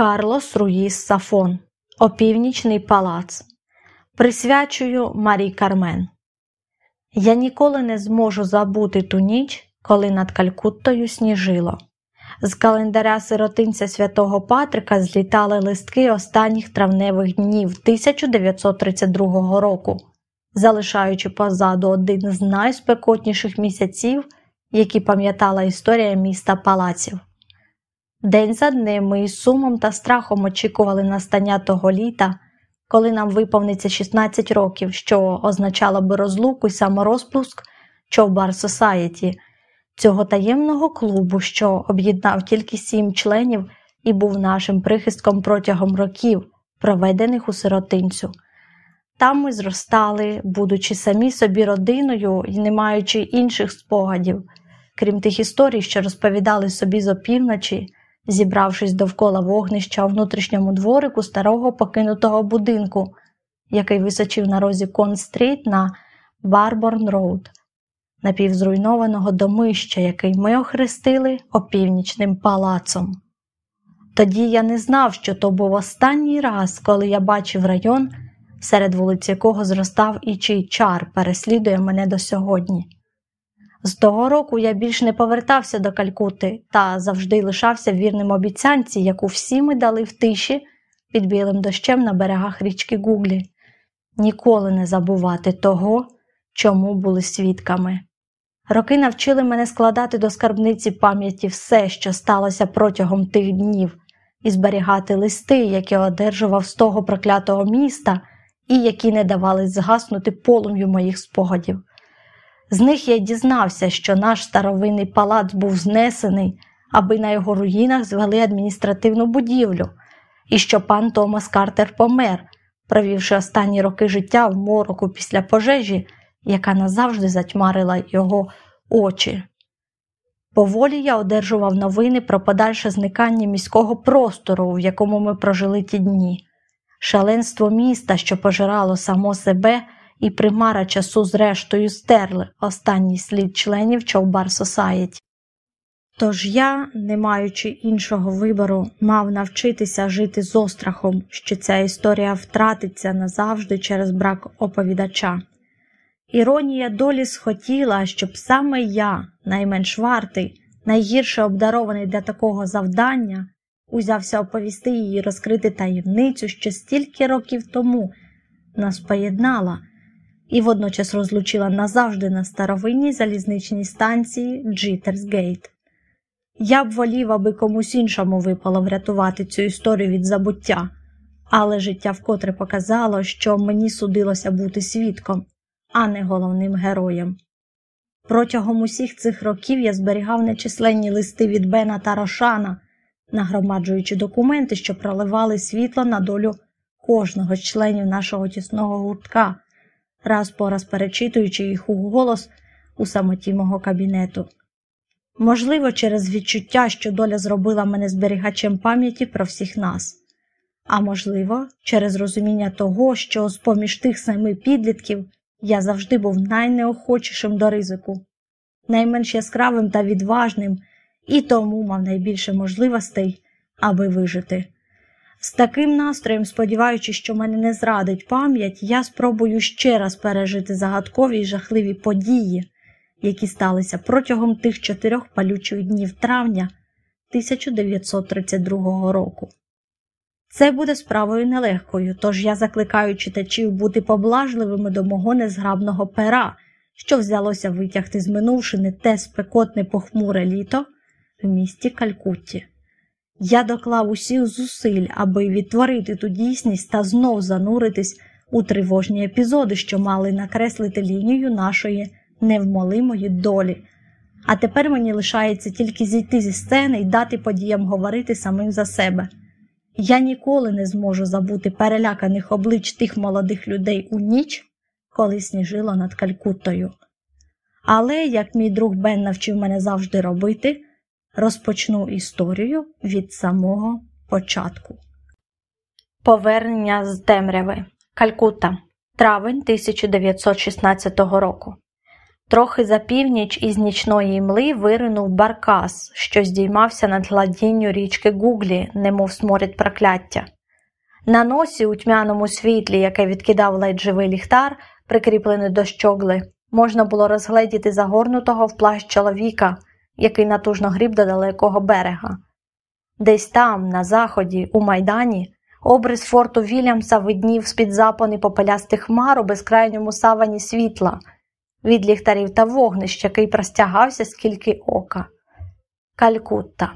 Карлос Руїс Сафон, Опівнічний палац. Присвячую Марій Кармен. Я ніколи не зможу забути ту ніч, коли над Калькуттою сніжило. З календаря сиротинця святого Патрика злітали листки останніх травневих днів 1932 року, залишаючи позаду один з найспекотніших місяців, які пам'ятала історія міста палаців. День за днем ми із сумом та страхом очікували настання того літа, коли нам виповниться 16 років, що означало би розлуку й саморозпуск Човбар Сосаєті, цього таємного клубу, що об'єднав тільки сім членів і був нашим прихистком протягом років, проведених у сиротинцю. Там ми зростали, будучи самі собі родиною і не маючи інших спогадів, крім тих історій, що розповідали собі з опівночі зібравшись довкола вогнища у внутрішньому дворику старого покинутого будинку, який височив на розі Кон-стріт та Браборн-Роуд, напівзруйнованого домища, який ми охрестили опівнічним палацом. Тоді я не знав, що то був останній раз, коли я бачив район, серед вулиць якого зростав і чий чар переслідує мене до сьогодні. З того року я більш не повертався до Калькути та завжди лишався вірним обіцянці, яку всі ми дали в тиші під білим дощем на берегах річки Гуглі, ніколи не забувати того, чому були свідками. Роки навчили мене складати до скарбниці пам'яті все, що сталося протягом тих днів, і зберігати листи, які одержував з того проклятого міста, і які не давали згаснути полум'ю моїх спогадів. З них я дізнався, що наш старовинний палац був знесений, аби на його руїнах звели адміністративну будівлю, і що пан Томас Картер помер, провівши останні роки життя в мороку після пожежі, яка назавжди затьмарила його очі. Поволі я одержував новини про подальше зникання міського простору, в якому ми прожили ті дні, шаленство міста, що пожирало само себе і примара часу зрештою стерли останній слід членів Човбар Сосаєті. Тож я, не маючи іншого вибору, мав навчитися жити з острахом, що ця історія втратиться назавжди через брак оповідача. Іронія долі схотіла, щоб саме я, найменш вартий, найгірше обдарований для такого завдання, узявся оповісти її розкрити таємницю, що стільки років тому нас поєднала і водночас розлучила назавжди на старовинній залізничній станції Джитерсгейт. Я б волів, аби комусь іншому випало врятувати цю історію від забуття, але життя вкотре показало, що мені судилося бути свідком, а не головним героєм. Протягом усіх цих років я зберігав нечисленні листи від Бена та Рошана, нагромаджуючи документи, що проливали світло на долю кожного з членів нашого тісного гуртка раз по раз перечитуючи їх у голос у самоті мого кабінету. Можливо, через відчуття, що доля зробила мене зберігачем пам'яті про всіх нас, а можливо, через розуміння того, що з поміж тих семи підлітків я завжди був найнеохочішим до ризику, найменш яскравим та відважним і тому мав найбільше можливостей, аби вижити. З таким настроєм, сподіваючись, що мене не зрадить пам'ять, я спробую ще раз пережити загадкові й жахливі події, які сталися протягом тих чотирьох палючих днів травня 1932 року. Це буде справою нелегкою, тож я закликаю читачів бути поблажливими до мого незграбного пера, що взялося витягти з минувшини те спекотне похмуре літо в місті Калькутті. Я доклав усіх зусиль, аби відтворити ту дійсність та знов зануритись у тривожні епізоди, що мали накреслити лінію нашої невмолимої долі. А тепер мені лишається тільки зійти зі сцени і дати подіям говорити самим за себе. Я ніколи не зможу забути переляканих облич тих молодих людей у ніч, коли сніжило над Калькуттою. Але, як мій друг Бен навчив мене завжди робити, Розпочну історію від самого початку. Повернення з темряви Калькута. Травень 1916 року. Трохи за північ із нічної мли виринув баркас, що здіймався над гладінню річки Гуглі, немов сморід прокляття. На носі, у тьмяному світлі, яке відкидав ледь живий ліхтар, прикріплений до щогли, можна було розгледіти загорнутого в плащ чоловіка, який натужно гріб до далекого берега. Десь там, на заході, у майдані, обрис форту Вільямса виднів з-під запони попелястих хмар у безкрайньому савані світла, від ліхтарів та вогнищ, який простягався скільки ока. Калькутта.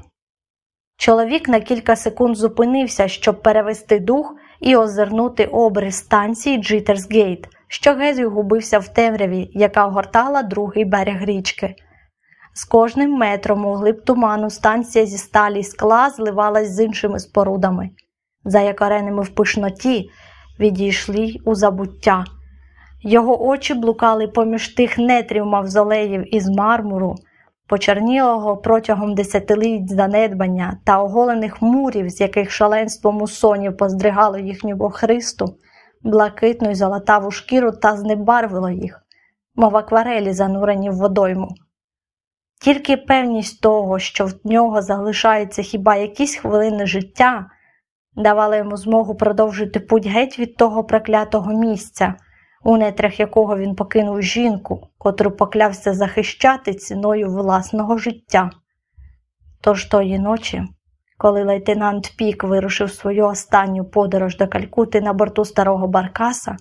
Чоловік на кілька секунд зупинився, щоб перевести дух і озирнути обрис станції Джитерсгейт, що геть губився в темряві, яка огортала другий берег річки. З кожним метром у глиб туману станція зі сталі й скла зливалась з іншими спорудами, за якореними в пишноті відійшли у забуття. Його очі блукали поміж тих нетрів мавзолеїв із мармуру, почернілого протягом десятиліть занедбання та оголених мурів, з яких шаленством усонів поздригало їхню бохристу, блакитну й золотаву шкіру та знебарвило їх, мов акварелі, занурені в водойму. Тільки певність того, що в нього залишаються хіба якісь хвилини життя, давала йому змогу продовжити путь геть від того проклятого місця, у нетрях якого він покинув жінку, котру поклявся захищати ціною власного життя. Тож тої ночі, коли лейтенант Пік вирушив свою останню подорож до Калькути на борту старого Баркаса,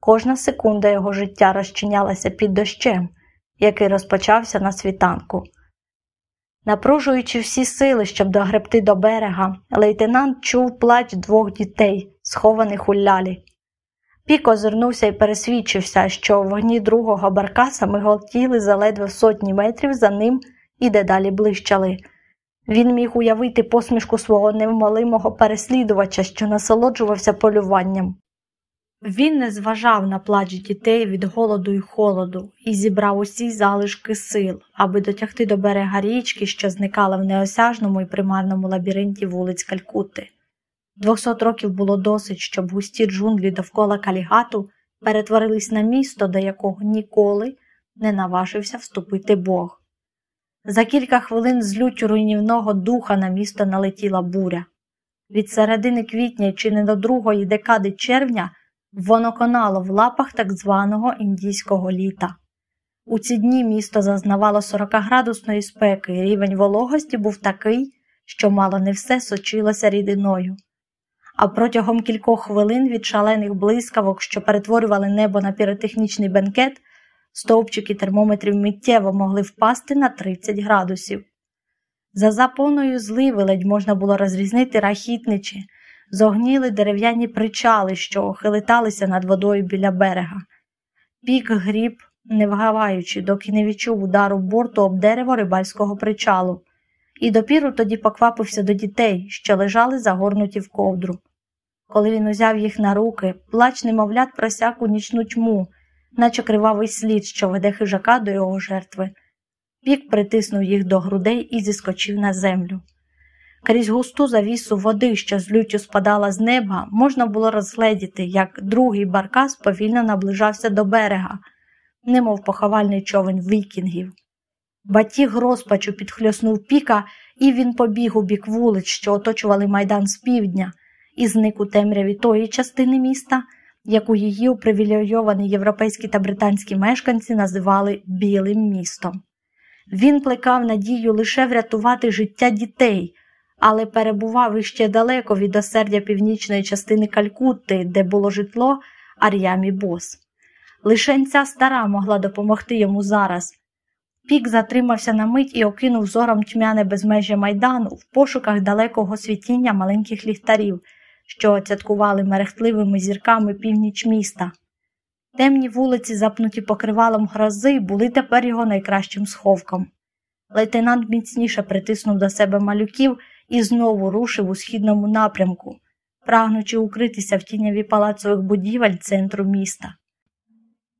кожна секунда його життя розчинялася під дощем який розпочався на світанку. Напружуючи всі сили, щоб догребти до берега, лейтенант чув плач двох дітей, схованих у лялі. Пік озирнувся і пересвідчився, що вогні другого баркаса миготіли заледве сотні метрів за ним і дедалі блищали. Він міг уявити посмішку свого невмолимого переслідувача, що насолоджувався полюванням. Він не зважав на плач дітей від голоду й холоду і зібрав усі залишки сил, аби дотягти до берега річки, що зникала в неосяжному і примарному лабіринті вулиць Калькутти. Двохсот років було досить, щоб густі джунглі довкола калігату перетворились на місто, до якого ніколи не наважився вступити Бог. За кілька хвилин з лютю руйнівного духа на місто налетіла буря. Від середини квітня чи не до другої декади червня. Воно конало в лапах так званого індійського літа. У ці дні місто зазнавало 40-градусної спеки, і рівень вологості був такий, що мало не все сочилося рідиною. А протягом кількох хвилин від шалених блискавок, що перетворювали небо на піротехнічний бенкет, стовпчики термометрів миттєво могли впасти на 30 градусів. За запоною зливи ледь можна було розрізнити рахітничі, зогніли дерев'яні причали, що хилиталися над водою біля берега. Пік гріб, не вгаваючи, доки не відчув удару борту об дерево рибальського причалу, і допіру тоді поквапився до дітей, що лежали загорнуті в ковдру. Коли він узяв їх на руки, плач немовлят просяк у нічну тьму, наче кривавий слід, що веде хижака до його жертви. Пік притиснув їх до грудей і зіскочив на землю. Крізь густу завісу води, що з люттю спадала з неба, можна було розгледіти, як другий баркас повільно наближався до берега, немов поховальний човен вікінгів. Батіг розпачу підхльоснув піка, і він побіг у бік вулиць, що оточували майдан з півдня, і зник у темряві тої частини міста, яку її упривілейовані європейські та британські мешканці називали Білим містом. Він плекав надію лише врятувати життя дітей але перебував іще далеко від осердя північної частини Калькутти, де було житло Ар'ямі Бос. Лишень ця стара могла допомогти йому зараз. Пік затримався на мить і окинув зором тьмяне безмежжя майдану в пошуках далекого світіння маленьких ліхтарів, що оцяткували мерехтливими зірками північ міста. Темні вулиці, запнуті покривалом грози, були тепер його найкращим сховком. Лейтенант міцніше притиснув до себе малюків і знову рушив у східному напрямку, прагнучи укритися в тіняві палацових будівель центру міста.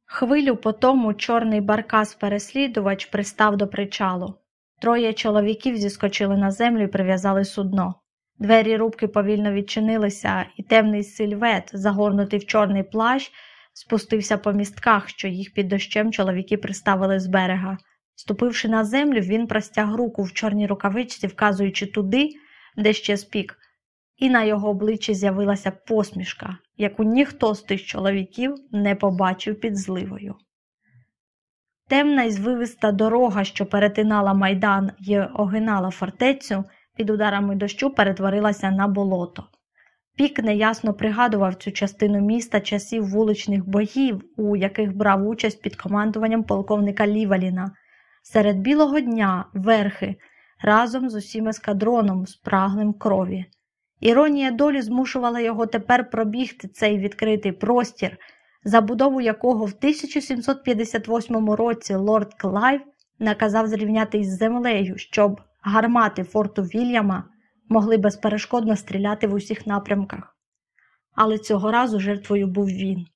Хвилю по тому чорний баркас-переслідувач пристав до причалу. Троє чоловіків зіскочили на землю і прив'язали судно. Двері рубки повільно відчинилися, і темний сильвет, загорнутий в чорний плащ, спустився по містках, що їх під дощем чоловіки приставили з берега. Ступивши на землю, він простяг руку в чорній рукавичці, вказуючи туди, де ще спік, і на його обличчі з'явилася посмішка, яку ніхто з тих чоловіків не побачив під зливою. Темна і звивиста дорога, що перетинала майдан і огинала фортецю, під ударами дощу перетворилася на болото. Пік неясно пригадував цю частину міста часів вуличних боїв, у яких брав участь під командуванням полковника Ліваліна. Серед білого дня верхи разом з усім ескадроном, спраглим крові. Іронія долі змушувала його тепер пробігти цей відкритий простір, забудову якого в 1758 році лорд Клайв наказав зрівняти із землею, щоб гармати форту Вільяма могли безперешкодно стріляти в усіх напрямках. Але цього разу жертвою був він.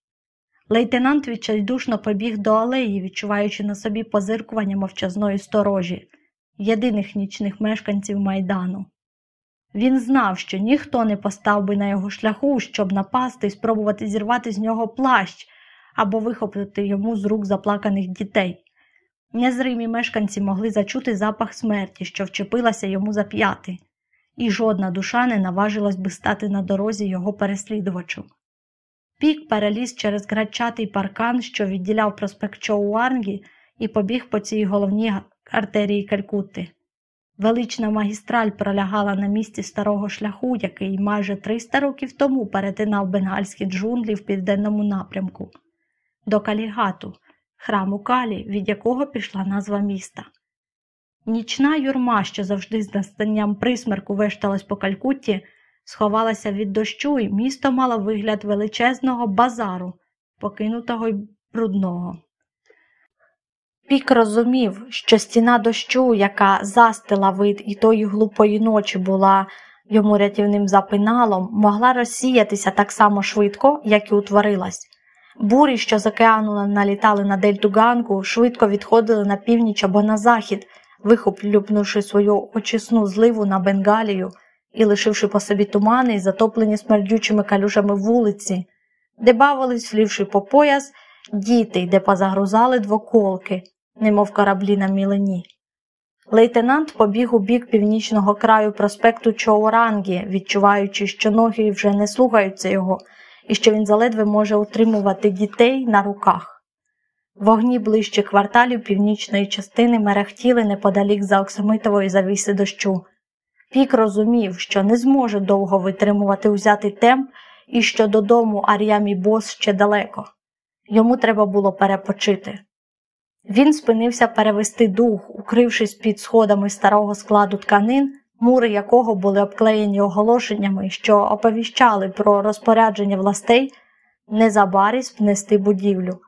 Лейтенант відчайдушно побіг до алеї, відчуваючи на собі позиркування мовчазної сторожі, єдиних нічних мешканців майдану. Він знав, що ніхто не постав би на його шляху, щоб напасти і спробувати зірвати з нього плащ або вихопити йому з рук заплаканих дітей. Незримі мешканці могли зачути запах смерті, що вчепилася йому за п'яти, і жодна душа не наважилась би стати на дорозі його переслідувачу. Пік переліз через градчатий паркан, що відділяв проспект Чоуангі, і побіг по цій головній артерії Калькутти. Велична магістраль пролягала на місці старого шляху, який майже 300 років тому перетинав бенгальські джунглі в південному напрямку, до Калігату, храму Калі, від якого пішла назва міста. Нічна юрма, що завжди з настанням присмерку вешталась по Калькутті, сховалася від дощу, і місто мало вигляд величезного базару, покинутого й брудного. Пік розумів, що стіна дощу, яка застила вид і тої глупої ночі була йому рятівним запиналом, могла розсіятися так само швидко, як і утворилась. Бурі, що з океану налітали на дельту Ганку, швидко відходили на північ або на захід, вихоплюбнувши свою очисну зливу на Бенгалію і лишивши по собі тумани, затоплені смердючими калюжами вулиці, де бавились, влівши по пояс, діти, де позагрузали двоколки, немов кораблі на мілені. Лейтенант побіг у бік північного краю проспекту Чоурангі, відчуваючи, що ноги вже не слухаються його і що він заледве може утримувати дітей на руках. Вогні ближче кварталів північної частини мерехтіли неподалік за оксамитової завіси дощу. Пік розумів, що не зможе довго витримувати узятий темп і що додому Ар'ямі Бос ще далеко. Йому треба було перепочити. Він спинився перевести дух, укрившись під сходами старого складу тканин, мури якого були обклеєні оголошеннями, що оповіщали про розпорядження властей незабарість внести будівлю.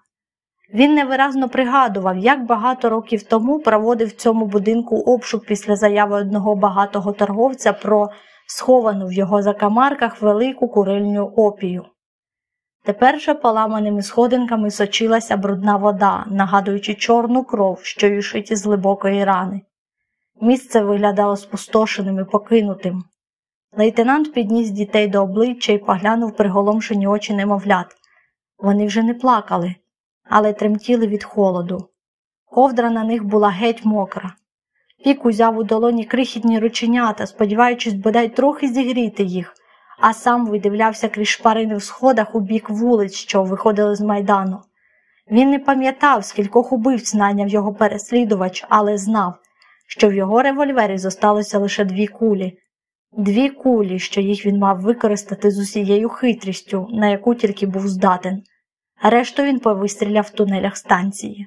Він невиразно пригадував, як багато років тому проводив в цьому будинку обшук після заяви одного багатого торговця про сховану в його закамарках велику курильню опію. Тепер же поламаними сходинками сочилася брудна вода, нагадуючи чорну кров, що юшить із глибокої рани. Місце виглядало спустошеним і покинутим. Лейтенант підніс дітей до обличчя і поглянув приголомшені очі немовлят. Вони вже не плакали, але тремтіли від холоду. Ковдра на них була геть мокра. Пік узяв у долоні крихітні рученята, сподіваючись бодай трохи зігріти їх, а сам видивлявся крізь шпарини в сходах у бік вулиць, що виходили з майдану. Він не пам'ятав, скількох убивць наняв його переслідувач, але знав, що в його револьвері зосталося лише дві кулі, дві кулі, що їх він мав використати з усією хитрістю, на яку тільки був здатен. Решту він повистріляв в тунелях станції.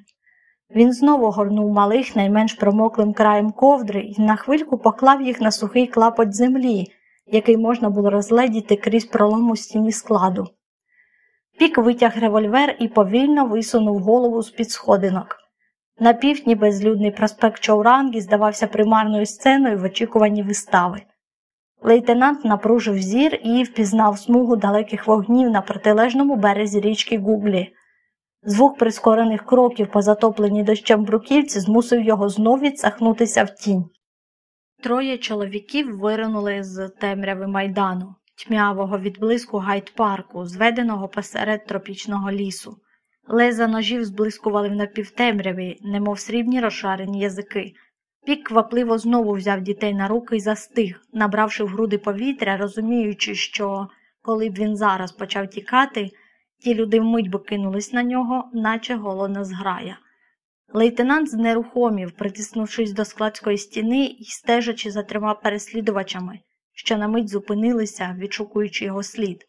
Він знову горнув малих найменш промоклим краєм ковдри і на хвильку поклав їх на сухий клапоть землі, який можна було розгледіти крізь пролом у стіні складу. Пік витяг револьвер і повільно висунув голову з під сходинок. На півдні безлюдний проспект Чаурангі здавався примарною сценою в очікуванні вистави. Лейтенант напружив зір і впізнав смугу далеких вогнів на протилежному березі річки Гуглі. Звук прискорених кроків по затопленій дощем бруківці змусив його знов відсахнутися в тінь. Троє чоловіків виринули з темряви майдану. тьмявого відблиску гайд-парку, зведеного посеред тропічного лісу. Леза ножів зблискували в напівтемряві, немов срібні розшарені язики. Пік квапливо знову взяв дітей на руки і застиг, набравши в груди повітря, розуміючи, що, коли б він зараз почав тікати, ті люди вмить би кинулись на нього, наче голодна зграя. Лейтенант знерухомів, притиснувшись до складської стіни і стежачи за трьома переслідувачами, що на мить зупинилися, відшукуючи його слід.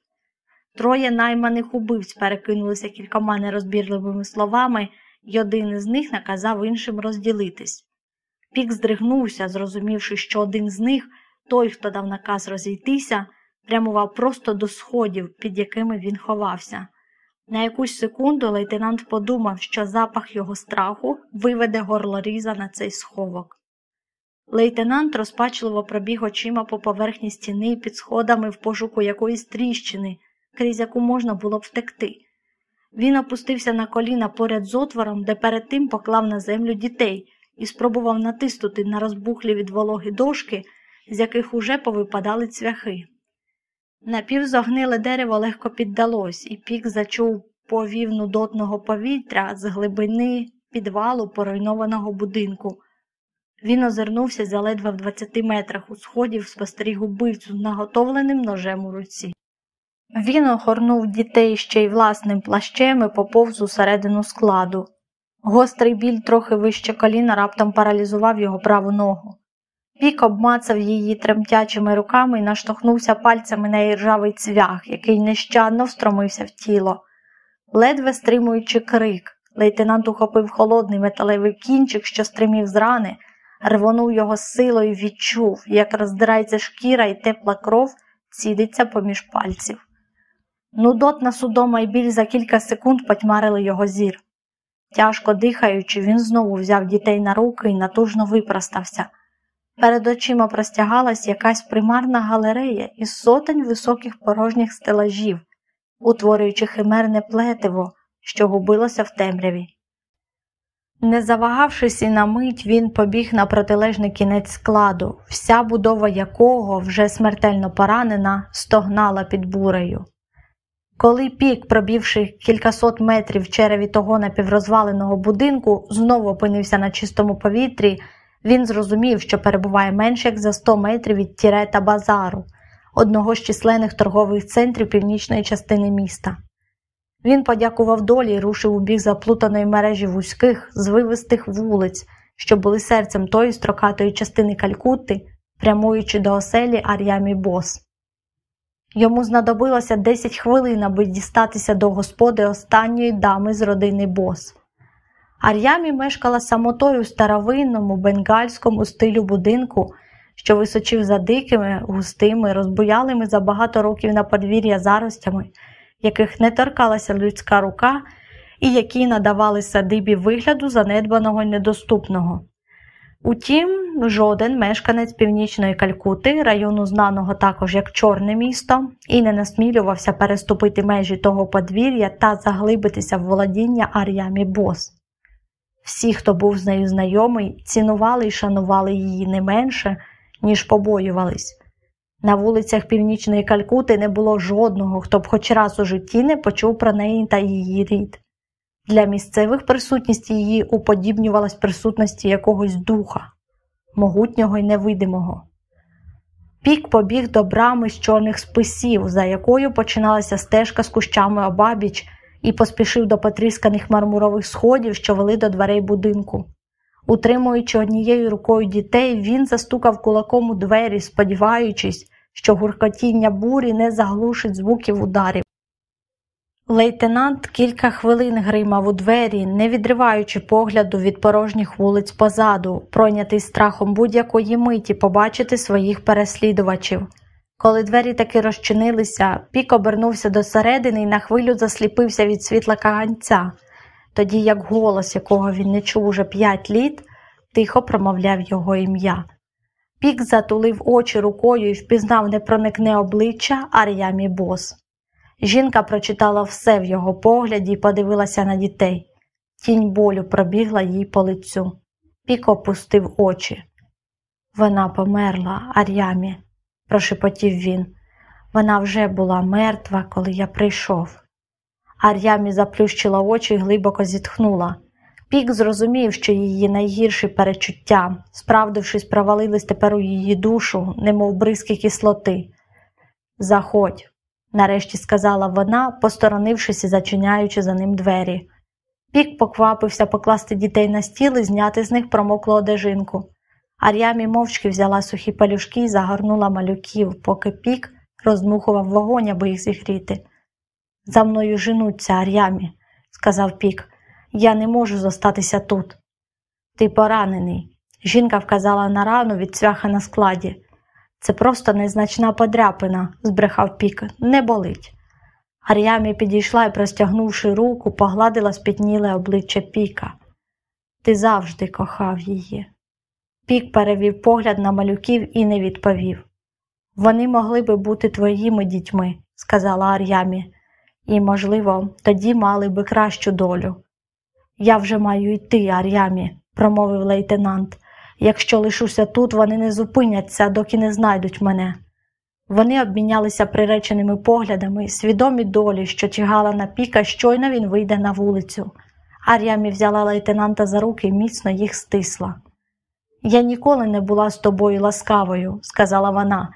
Троє найманих убивць перекинулися кількома нерозбірливими словами, і один із них наказав іншим розділитись. Пік здригнувся, зрозумівши, що один з них, той, хто дав наказ розійтися, прямував просто до сходів, під якими він ховався. На якусь секунду лейтенант подумав, що запах його страху виведе горлоріза на цей сховок. Лейтенант розпачливо пробіг очима по поверхні стіни під сходами в пошуку якоїсь тріщини, крізь яку можна було б втекти. Він опустився на коліна поряд з отвором, де перед тим поклав на землю дітей і спробував натиснути на розбухлі від вологи дошки, з яких уже повипадали цвяхи. Напівзогниле дерево легко піддалось, і пік зачув повів нудотного повітря з глибини підвалу поруйнованого будинку. Він озирнувся за ледве в двадцяти метрах у сходів спостеріг убивцю з наготовленим ножем у руці. Він охорнув дітей ще й власним плащем і поповз усередину складу. Гострий біль трохи вище коліна раптом паралізував його праву ногу. Пік обмацав її тремтячими руками і наштовхнувся пальцями на іржавий цвях, який нещадно встромився в тіло. Ледве стримуючи крик, лейтенант ухопив холодний металевий кінчик, що стримів з рани, рвонув його силою і відчув, як роздирається шкіра і тепла кров цідиться поміж пальців. Нудотна судома і біль за кілька секунд потьмарили його зір. Тяжко дихаючи, він знову взяв дітей на руки і натужно випростався. Перед очима простягалась якась примарна галерея із сотень високих порожніх стелажів, утворюючи химерне плетиво, що губилося в темряві. Не завагавшись і на мить, він побіг на протилежний кінець складу, вся будова якого, вже смертельно поранена, стогнала під бурею. Коли пік, пробівши кількасот метрів в череві того напіврозваленого будинку, знову опинився на чистому повітрі, він зрозумів, що перебуває менш як за 100 метрів від Тірета Базару, одного з численних торгових центрів північної частини міста. Він подякував долі і рушив у бік заплутаної мережі вузьких, звивистих вулиць, що були серцем тої строкатої частини Калькутти, прямуючи до оселі Ар'ямі Бос. Йому знадобилося 10 хвилин, аби дістатися до господи останньої дами з родини Бос. Ар'ямі мешкала самотою у старовинному бенгальському стилю будинку, що височив за дикими, густими, розбуялими за багато років на подвір'я заростями, яких не торкалася людська рука, і які надавали садибі вигляду занедбаного й недоступного. Утім, жоден мешканець північної Калькути, району знаного також як Чорне місто, і не насмілювався переступити межі того подвір'я та заглибитися в володіння Ар'ямі Бос. Всі, хто був з нею знайомий, цінували і шанували її не менше, ніж побоювались. На вулицях Північної Калькути не було жодного, хто б хоч раз у житті не почув про неї та її рід. Для місцевих присутність її уподібнювалась присутності якогось духа, могутнього й невидимого. Пік побіг до брами з чорних списів, за якою починалася стежка з кущами обабіч, і поспішив до потрісканих мармурових сходів, що вели до дверей будинку. Утримуючи однією рукою дітей, він застукав кулаком у двері, сподіваючись, що гуркотіння бурі не заглушить звуків ударів. Лейтенант кілька хвилин гримав у двері, не відриваючи погляду від порожніх вулиць позаду, пройнятий страхом будь-якої миті побачити своїх переслідувачів. Коли двері таки розчинилися, пік обернувся до середини і на хвилю засліпився від світла каганця, тоді як голос, якого він не чув уже п'ять літ, тихо промовляв його ім'я. Пік затулив очі рукою і впізнав непроникне обличчя Ар'ямі Бос. Жінка прочитала все в його погляді і подивилася на дітей. Тінь болю пробігла їй по лицю. Пік опустив очі. Вона померла, Ар'ямі, прошепотів він. Вона вже була мертва, коли я прийшов. Ар'ямі заплющила очі і глибоко зітхнула. Пік зрозумів, що її найгірші перечуття, справдившись, провалились тепер у її душу, немов бризки кислоти. Заходь, нарешті сказала вона, посторонившись і зачиняючи за ним двері. Пік поквапився покласти дітей на стіл і зняти з них промоклу одежинку. Ар'ямі мовчки взяла сухі палюшки і загорнула малюків, поки пік роздмухував вогонь, аби їх зігріти. За мною женуться, Ар'ямі, сказав пік. Я не можу зостатися тут. Ти поранений. Жінка вказала на рану від цвяха на складі. Це просто незначна подряпина, збрехав пік, не болить. Ар'ямі підійшла і, простягнувши руку, погладила спітніле обличчя Піка. Ти завжди кохав її. Пік перевів погляд на малюків і не відповів. Вони могли би бути твоїми дітьми, сказала Ар'ямі, і, можливо, тоді мали би кращу долю. Я вже маю йти, Ар'ямі, промовив лейтенант. Якщо лишуся тут, вони не зупиняться, доки не знайдуть мене. Вони обмінялися приреченими поглядами, свідомі долі, що чигала на піка, щойно він вийде на вулицю. Ар'ямі взяла лейтенанта за руки і міцно їх стисла. Я ніколи не була з тобою ласкавою, сказала вона.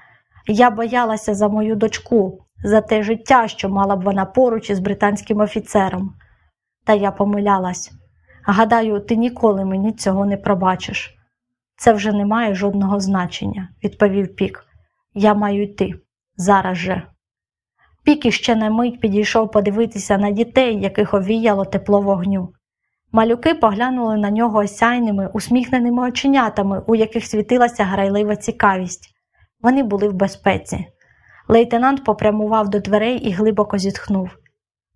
Я боялася за мою дочку, за те життя, що мала б вона поруч із британським офіцером. Та я помилялась. Гадаю, ти ніколи мені цього не пробачиш. Це вже не має жодного значення, відповів Пік. Я маю йти зараз же. Пік іще на мить підійшов подивитися на дітей, яких овіяло тепло вогню. Малюки поглянули на нього осяйними, усміхненими оченятами, у яких світилася грайлива цікавість. Вони були в безпеці. Лейтенант попрямував до дверей і глибоко зітхнув.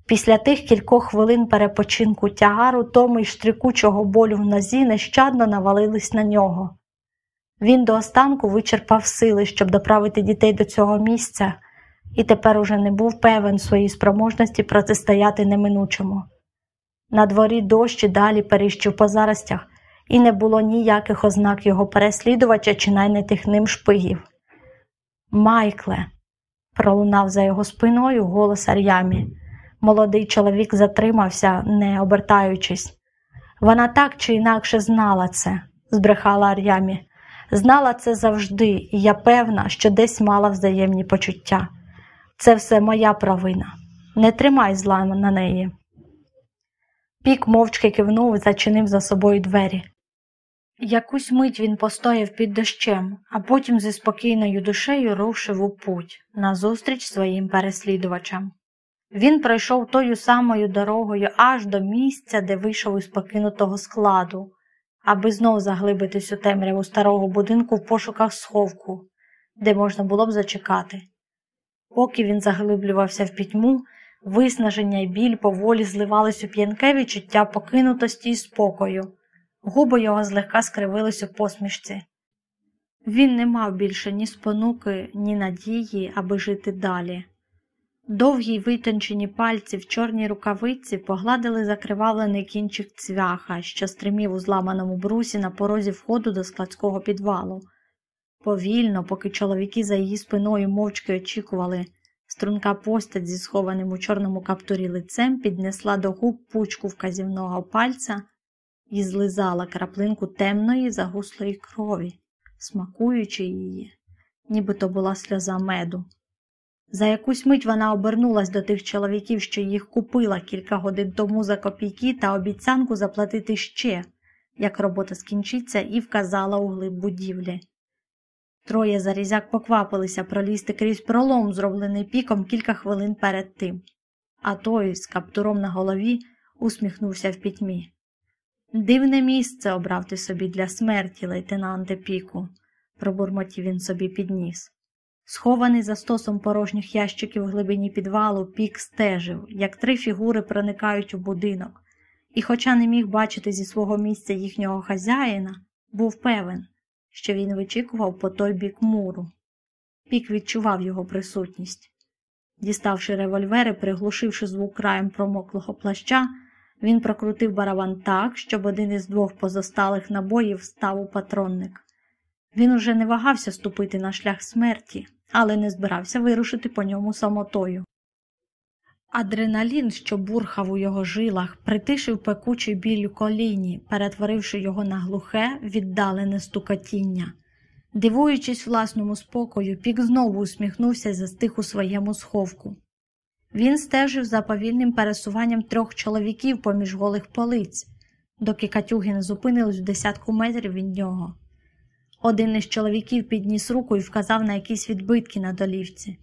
Після тих кількох хвилин перепочинку тягару тому й штрикучого болю в нозі нещадно навалились на нього. Він до останку вичерпав сили, щоб доправити дітей до цього місця, і тепер уже не був певен своїй спроможності протистояти неминучому. На дворі дощ і далі періщив по заростях, і не було ніяких ознак його переслідувача чи найнятих ним шпигів. Майкле, пролунав за його спиною голос Ар'ямі. Молодий чоловік затримався, не обертаючись. Вона так чи інакше знала це, збрехала Ар'ямі. Знала це завжди, і я певна, що десь мала взаємні почуття. Це все моя провина. Не тримай зла на неї. Пік мовчки кивнув і зачинив за собою двері. Якусь мить він постояв під дощем, а потім зі спокійною душею рушив у путь назустріч своїм переслідувачам. Він пройшов тою самою дорогою аж до місця, де вийшов із покинутого складу, аби знов заглибитись у темряву старого будинку в пошуках сховку, де можна було б зачекати. Поки він заглиблювався в пітьму, виснаження й біль поволі зливались у п'янке відчуття покинутості і спокою. Губи його злегка скривились у посмішці. Він не мав більше ні спонуки, ні надії, аби жити далі. Довгі витончені пальці в чорній рукавиці погладили закривавлений кінчик цвяха, що стримів у зламаному брусі на порозі входу до складського підвалу. Повільно, поки чоловіки за її спиною мовчки очікували, струнка постать зі схованим у чорному каптурі лицем піднесла до губ пучку вказівного пальця і злизала краплинку темної загуслої крові, смакуючи її, ніби то була сльоза меду. За якусь мить вона обернулась до тих чоловіків, що їх купила кілька годин тому за копійки та обіцянку заплатити ще, як робота скінчиться, і вказала у глиб будівлі. Троє зарізяк поквапилися пролізти крізь пролом, зроблений піком кілька хвилин перед тим, а той з каптуром на голові усміхнувся в пітьмі. Дивне місце обрав ти собі для смерті, лейтенанте Піку, пробурмотів він собі підніс. Схований за стосом порожніх ящиків в глибині підвалу, пік стежив, як три фігури проникають у будинок, і, хоча не міг бачити зі свого місця їхнього хазяїна, був певен, що він вичікував по той бік муру. Пік відчував його присутність. Діставши револьвери, приглушивши звук краєм промоклого плаща, він прокрутив барабан так, щоб один із двох позосталих набоїв став у патронник. Він уже не вагався ступити на шлях смерті, але не збирався вирушити по ньому самотою. Адреналін, що бурхав у його жилах, притишив пекучий біль у коліні, перетворивши його на глухе, віддалене стукотіння. Дивуючись власному спокою, пік знову усміхнувся і застиг у своєму сховку. Він стежив за повільним пересуванням трьох чоловіків поміж голих полиць, доки Катюги не зупинились в десятку метрів від нього. Один із чоловіків підніс руку і вказав на якісь відбитки на долівці.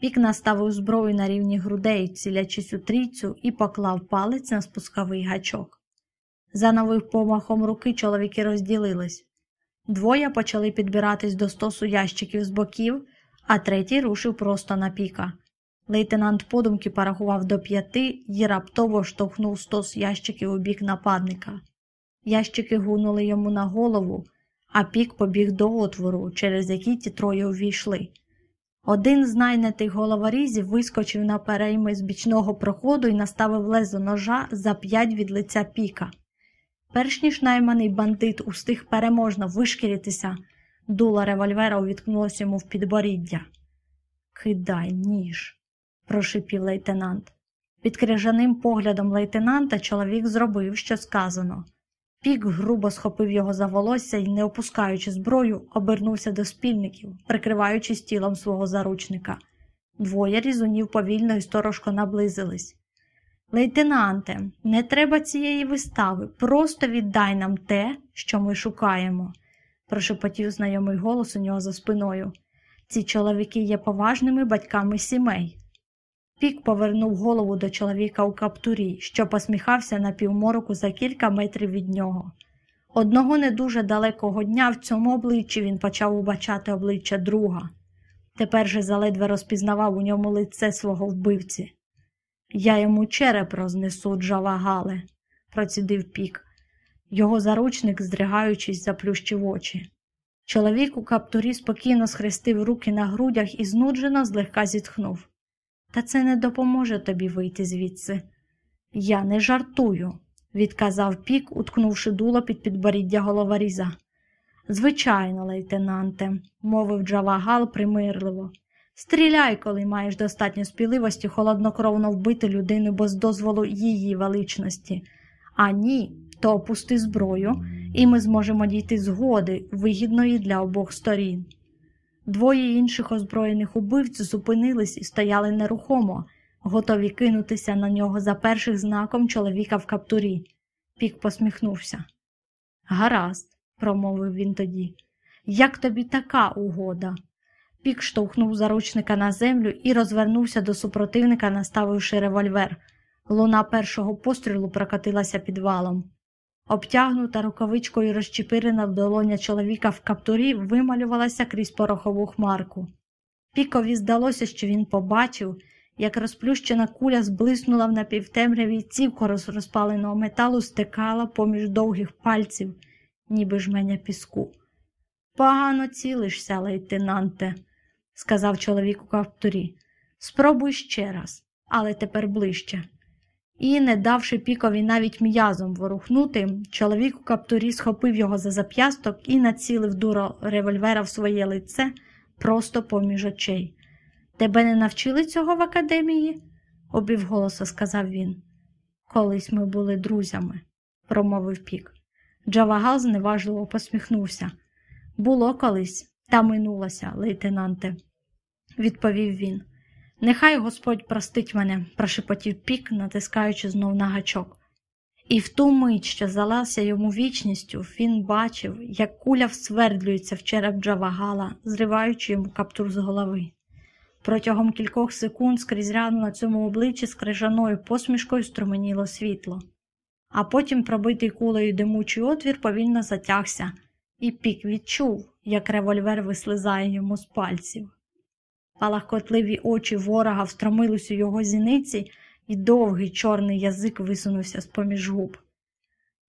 Пік наставив зброю на рівні грудей, цілячись у трійцю, і поклав палець на спусковий гачок. За новим помахом руки чоловіки розділились. Двоє почали підбиратись до стосу ящиків з боків, а третій рушив просто на піка. Лейтенант подумки порахував до п'яти і раптово штовхнув стос ящиків у бік нападника. Ящики гунули йому на голову, а пік побіг до отвору, через який ті троє увійшли. Один з найнятих головорізів вискочив на перейми з бічного проходу і наставив лезо ножа за п'ять від лиця піка. Перш ніж найманий бандит устиг переможно вишкіритися, дуло револьвера увіткнулося йому в підборіддя. Кидай ніж, прошипів лейтенант. Під крижаним поглядом лейтенанта чоловік зробив, що сказано. Пік грубо схопив його за волосся і, не опускаючи зброю, обернувся до спільників, прикриваючись тілом свого заручника. Двоє різунів повільно і сторожко наблизились. Лейтенанте, не треба цієї вистави, просто віддай нам те, що ми шукаємо, прошепотів знайомий голос у нього за спиною. Ці чоловіки є поважними батьками сімей. Пік повернув голову до чоловіка у каптурі, що посміхався на півмороку за кілька метрів від нього. Одного не дуже далекого дня в цьому обличчі він почав убачати обличчя друга. Тепер же заледве розпізнавав у ньому лице свого вбивці. Я йому череп рознесу, Джавагале, процідив пік. Його заручник, здригаючись, заплющив очі. Чоловік у каптурі спокійно схрестив руки на грудях і знуджено злегка зітхнув. Та це не допоможе тобі вийти звідси. Я не жартую, відказав пік, уткнувши дуло під підборіддя головоріза. Звичайно, лейтенанте, мовив Джавагал примирливо. Стріляй, коли маєш достатньо спіливості холоднокровно вбити людину без дозволу її величності. А ні, то опусти зброю, і ми зможемо дійти згоди, вигідної для обох сторін. Двоє інших озброєних убивць зупинились і стояли нерухомо, готові кинутися на нього за перших знаком чоловіка в каптурі. Пік посміхнувся. Гаразд, промовив він тоді. Як тобі така угода? Пік штовхнув заручника на землю і розвернувся до супротивника, наставивши револьвер. Луна першого пострілу прокатилася під валом. Обтягнута рукавичкою розчепирена долоня чоловіка в каптурі вималювалася крізь порохову хмарку. Пікові здалося, що він побачив, як розплющена куля зблиснула в напівтемряві цівко розпаленого металу стикала поміж довгих пальців, ніби жменя піску. Погано цілишся, лейтенанте, сказав чоловік у каптурі. Спробуй ще раз, але тепер ближче. І, не давши пікові навіть м'язом ворухнути, чоловік у каптурі схопив його за зап'ясток і націлив дуро револьвера в своє лице просто поміж очей. Тебе не навчили цього в академії? обівголоса сказав він. Колись ми були друзями, промовив пік. Джавагал зневажливо посміхнувся. Було колись, та минулося, лейтенанте, відповів він. Нехай Господь простить мене, прошепотів пік, натискаючи знов на гачок. І в ту мить, що залася йому вічністю, він бачив, як куля всвердлюється в череп Джавагала, зриваючи йому каптур з голови. Протягом кількох секунд скрізь рану на цьому обличчі з крижаною посмішкою струменіло світло, а потім пробитий кулею димучий отвір повільно затягся, і пік відчув, як револьвер вислизає йому з пальців. Палахкотливі очі ворога встромились у його зіниці, і довгий чорний язик висунувся з поміж губ.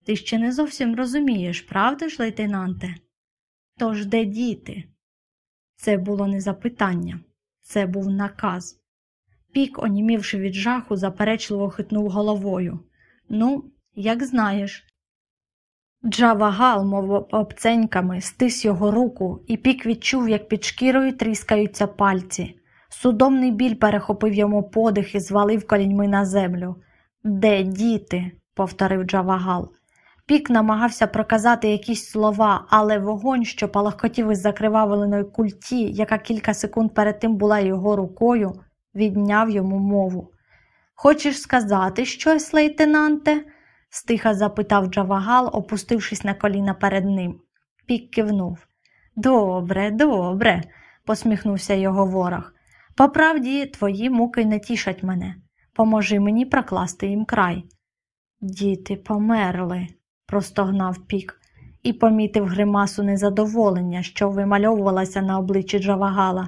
Ти ще не зовсім розумієш, правда ж, лейтенанте? Тож де діти? Це було не запитання, це був наказ. Пік, онімівши від жаху, заперечливо хитнув головою. Ну, як знаєш. Джавагал, мов обценьками, стис його руку, і пік відчув, як під шкірою тріскаються пальці. Судомний біль перехопив йому подих і звалив коліньми на землю. Де діти? повторив Джавагал. Пік намагався проказати якісь слова, але вогонь, що палахкотів із закривавленої культі, яка кілька секунд перед тим була його рукою, відняв йому мову. Хочеш сказати щось, лейтенанте? Стиха запитав Джавагал, опустившись на коліна перед ним. Пік кивнув. Добре, добре, посміхнувся його ворог. По правді, твої муки не тішать мене. Поможи мені прокласти їм край. Діти померли, простогнав пік і помітив гримасу незадоволення, що вимальовувалася на обличчі Джавагала.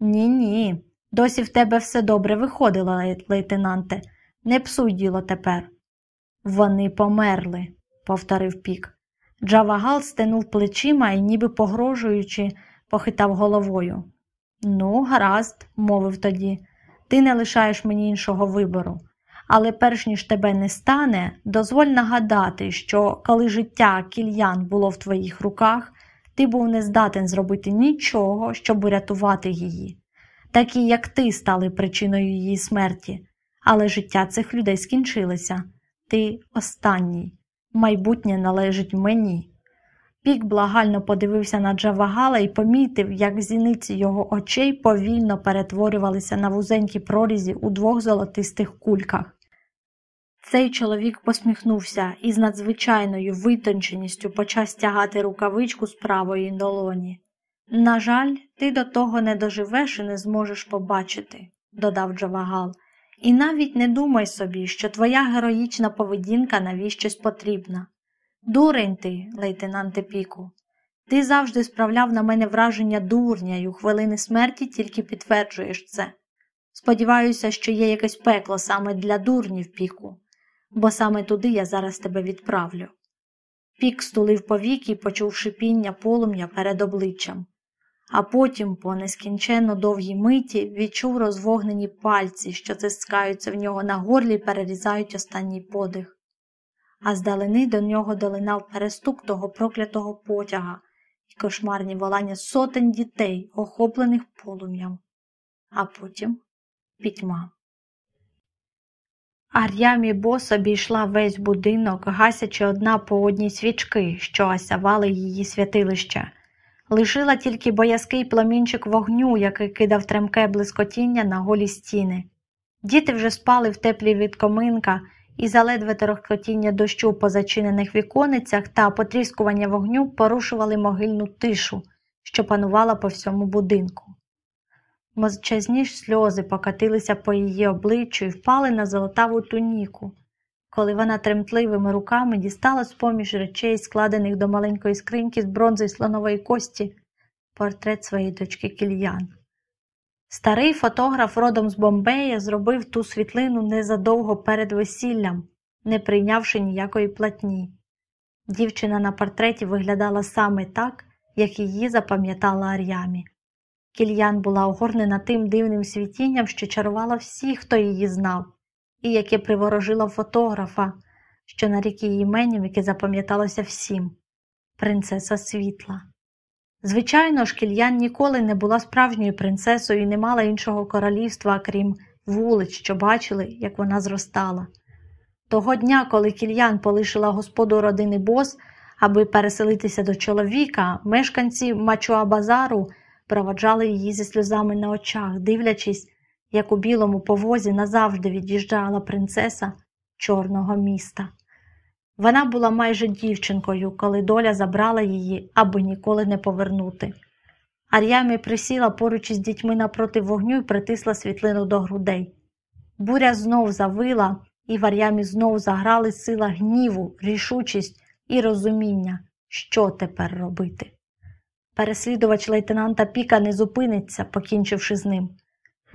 Ні, ні, досі в тебе все добре виходило, лейтенанте. Не псуй діло тепер. Вони померли, повторив пік. Джавагал стенув плечима і, ніби погрожуючи, похитав головою. Ну, гаразд, мовив тоді, ти не лишаєш мені іншого вибору. Але перш ніж тебе не стане, дозволь нагадати, що коли життя кільян було в твоїх руках, ти був не здатен зробити нічого, щоб урятувати її. Такі, як ти, стали причиною її смерті, але життя цих людей скінчилося. Ти останній. Майбутнє належить мені. Пік благально подивився на Джавагала і помітив, як зіниці його очей повільно перетворювалися на вузенькі прорізі у двох золотистих кульках. Цей чоловік посміхнувся і з надзвичайною витонченістю почав стягати рукавичку з правої долоні. На жаль, ти до того не доживеш і не зможеш побачити, додав Джавагал. І навіть не думай собі, що твоя героїчна поведінка навіщось потрібна. Дурень ти, лейтенанте Піку, ти завжди справляв на мене враження дурня і у хвилини смерті тільки підтверджуєш це. Сподіваюся, що є якесь пекло саме для дурнів піку, бо саме туди я зараз тебе відправлю. Пік стулив повіки почув шипіння полум'я перед обличчям а потім, по нескінченно довгій миті, відчув розвогнені пальці, що цискаються в нього на горлі і перерізають останній подих. А здалени до нього долинав перестук того проклятого потяга і кошмарні волання сотень дітей, охоплених полум'ям, а потім пітьма. Ар'ямі бос обійшла весь будинок, гасячи одна по одній свічки, що осявали її святилище. Лишила тільки боязкий пламінчик вогню, який кидав тремке блискотіння на голі стіни. Діти вже спали в теплі від коминка, і заледве торохкотіння дощу по зачинених віконицях та потріскування вогню порушували могильну тишу, що панувала по всьому будинку. Мовчазні сльози покатилися по її обличчю і впали на золотаву туніку, коли вона тремтливими руками дістала з поміж речей, складених до маленької скриньки з бронзи слонової кості, портрет своєї дочки кільян. Старий фотограф родом з Бомбея зробив ту світлину незадовго перед весіллям, не прийнявши ніякої платні. Дівчина на портреті виглядала саме так, як її запам'ятала Ар'ямі. Кільян була огорнена тим дивним світінням, що чарувала всіх, хто її знав і яке приворожило фотографа, що нарік її іменем, яке запам'яталося всім принцеса світла. Звичайно, шкільян ніколи не була справжньою принцесою і не мала іншого королівства, крім вулиць, що бачили, як вона зростала. Того дня, коли кільян полишила господу родини бос, аби переселитися до чоловіка, мешканці Мачуа-базару проваджали її зі сльозами на очах, дивлячись, як у білому повозі назавжди від'їжджала принцеса чорного міста. Вона була майже дівчинкою, коли доля забрала її, аби ніколи не повернути. Ар'ямі присіла поруч із дітьми напроти вогню і притисла світлину до грудей. Буря знов завила, і в Ар'ямі знов заграли сила гніву, рішучість і розуміння, що тепер робити. Переслідувач лейтенанта Піка не зупиниться, покінчивши з ним.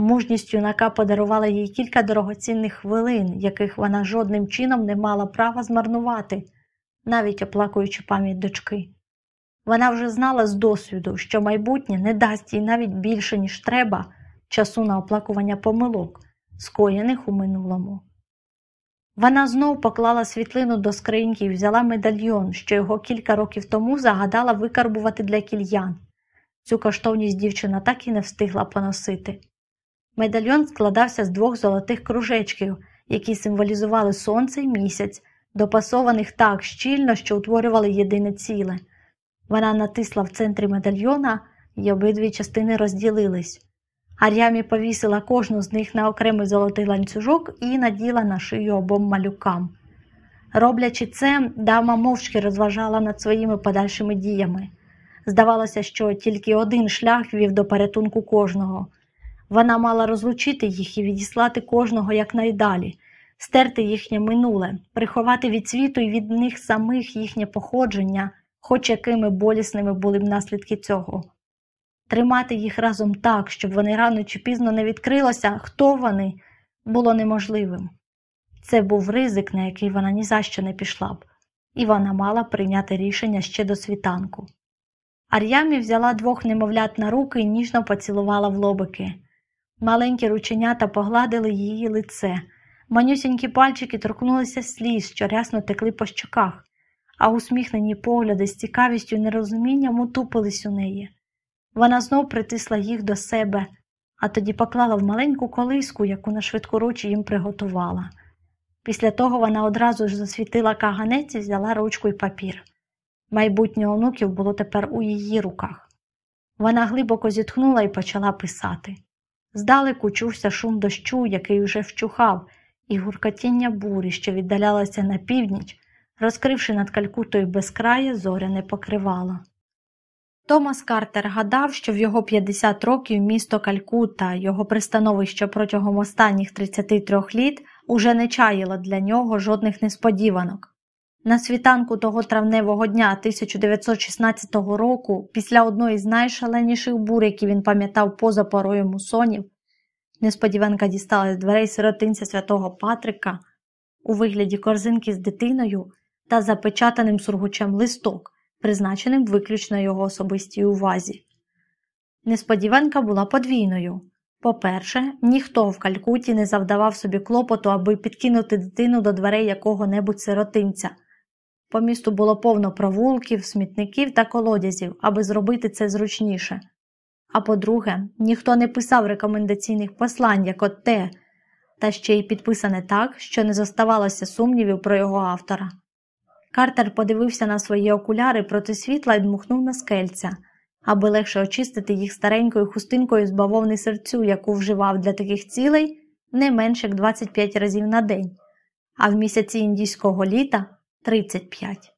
Мужність юнака подарувала їй кілька дорогоцінних хвилин, яких вона жодним чином не мала права змарнувати, навіть оплакуючи пам'ять дочки. Вона вже знала з досвіду, що майбутнє не дасть їй навіть більше, ніж треба, часу на оплакування помилок, скоєних у минулому. Вона знов поклала світлину до скриньки і взяла медальйон, що його кілька років тому загадала викарбувати для кільян. Цю коштовність дівчина так і не встигла поносити. Медальйон складався з двох золотих кружечків, які символізували сонце й місяць, допасованих так щільно, що утворювали єдине ціле. Вона натисла в центрі медальйона, і обидві частини розділились. Ар'ямі повісила кожну з них на окремий золотий ланцюжок і наділа на шию обом малюкам. Роблячи це, дама мовчки розважала над своїми подальшими діями. Здавалося, що тільки один шлях вів до порятунку кожного. Вона мала розлучити їх і відіслати кожного якнайдалі, стерти їхнє минуле, приховати від світу і від них самих їхнє походження, хоч якими болісними були б наслідки цього. Тримати їх разом так, щоб вони рано чи пізно не відкрилося, хто вони, було неможливим. Це був ризик, на який вона ні за що не пішла б, і вона мала прийняти рішення ще до світанку. Ар'ямі взяла двох немовлят на руки і ніжно поцілувала в лобики. Маленькі рученята погладили її лице, манюсінькі пальчики торкнулися сліз, що рясно текли по щоках, а усміхнені погляди з цікавістю і нерозумінням утупились у неї. Вона знов притисла їх до себе, а тоді поклала в маленьку колиску, яку на швидкоручі їм приготувала. Після того вона одразу ж засвітила каганець і взяла ручку і папір. Майбутнє онуків було тепер у її руках. Вона глибоко зітхнула і почала писати. Здалеку чувся шум дощу, який уже вчухав, і гуркотіння бурі, що віддалялася на північ, розкривши над калькутою безкрає зоряне покривало. Томас Картер гадав, що в його 50 років місто Калькута, його пристановище протягом останніх 33 літ уже не чаїло для нього жодних несподіванок. На світанку того травневого дня 1916 року, після одної з найшаленіших бур, які він пам'ятав поза порою мусонів, несподіванка дістала з дверей сиротинця святого Патрика у вигляді корзинки з дитиною та запечатаним сургучем листок, призначеним виключно його особистій увазі. Несподіванка була подвійною. По-перше, ніхто в Калькуті не завдавав собі клопоту, аби підкинути дитину до дверей якого-небудь сиротинця. По місту було повно провулків, смітників та колодязів, аби зробити це зручніше. А по-друге, ніхто не писав рекомендаційних послань, як от те, та ще й підписане так, що не зоставалося сумнівів про його автора. Картер подивився на свої окуляри проти світла і дмухнув на скельця, аби легше очистити їх старенькою хустинкою з бавовни серцю, яку вживав для таких цілей не менше як 25 разів на день, а в місяці індійського літа 35.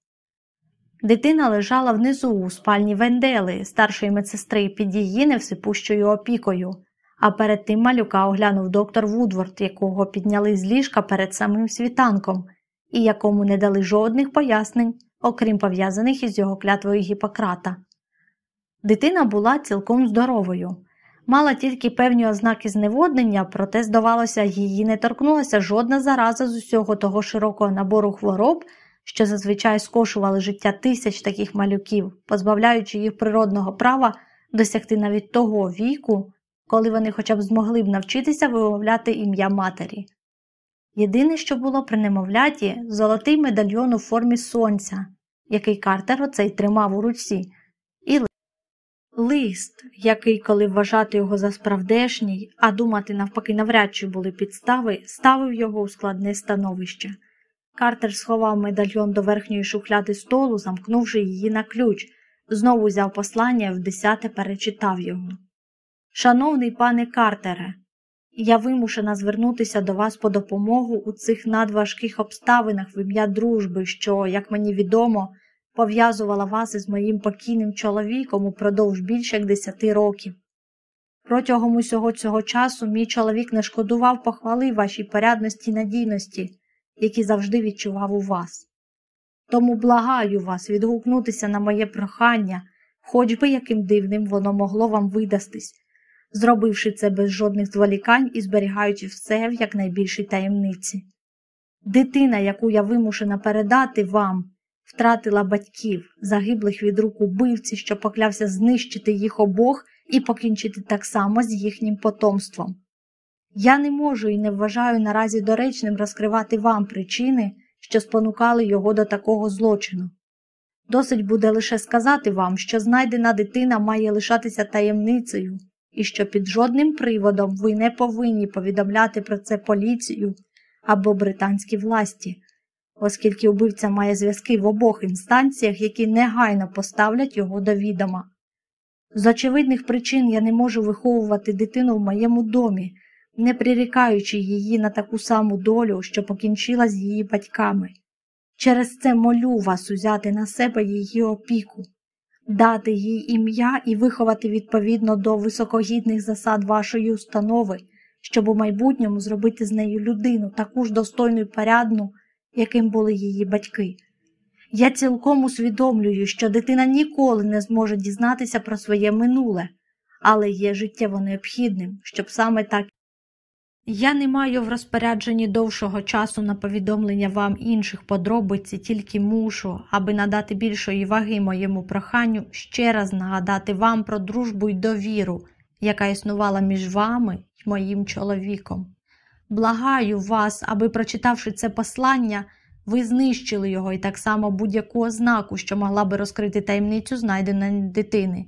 Дитина лежала внизу у спальні Вендели, старшої медсестри, під її невсипущою опікою, а перед тим малюка оглянув доктор Вудворд, якого підняли з ліжка перед самим світанком, і якому не дали жодних пояснень, окрім пов'язаних із його клятвою Гіппократа. Дитина була цілком здоровою, мала тільки певні ознаки зневоднення, проте, здавалося, її не торкнулася жодна зараза з усього того широкого набору хвороб що зазвичай скошували життя тисяч таких малюків, позбавляючи їх природного права досягти навіть того віку, коли вони хоча б змогли б навчитися вимовляти ім'я матері. Єдине, що було при немовляті, золотий медальйон у формі сонця, який Картер оцей тримав у руці, і лист, який, коли вважати його за справдешній, а думати навпаки навряд чи були підстави, ставив його у складне становище. Картер сховав медальйон до верхньої шухляди столу, замкнувши її на ключ, знову взяв послання в десяте перечитав його. Шановний пане Картере, я вимушена звернутися до вас по допомогу у цих надважких обставинах в ім'я дружби, що, як мені відомо, пов'язувала вас із моїм покійним чоловіком упродовж більше як десяти років. Протягом усього цього часу мій чоловік не шкодував похвали вашій порядності і надійності які завжди відчував у вас. Тому благаю вас відгукнутися на моє прохання, хоч би яким дивним воно могло вам видастись, зробивши це без жодних зволікань і зберігаючи все в якнайбільшій таємниці. Дитина, яку я вимушена передати вам, втратила батьків, загиблих від рук убивці, що поклявся знищити їх обох і покінчити так само з їхнім потомством. Я не можу і не вважаю наразі доречним розкривати вам причини, що спонукали його до такого злочину. Досить буде лише сказати вам, що знайдена дитина має лишатися таємницею, і що під жодним приводом ви не повинні повідомляти про це поліцію або британські власті, оскільки убивця має зв'язки в обох інстанціях, які негайно поставлять його до відома. З очевидних причин я не можу виховувати дитину в моєму домі, не прирікаючи її на таку саму долю, що покінчила з її батьками. Через це молю вас узяти на себе її опіку, дати їй ім'я і виховати відповідно до високогідних засад вашої установи, щоб у майбутньому зробити з нею людину таку ж достойну і порядну, яким були її батьки. Я цілком усвідомлюю, що дитина ніколи не зможе дізнатися про своє минуле, але є життєво необхідним, щоб саме так. Я не маю в розпорядженні довшого часу на повідомлення вам інших подробиць, і тільки мушу, аби надати більшої ваги моєму проханню, ще раз нагадати вам про дружбу й довіру, яка існувала між вами й моїм чоловіком. Благаю вас, аби, прочитавши це послання, ви знищили його і так само будь-яку ознаку, що могла би розкрити таємницю знайденої дитини.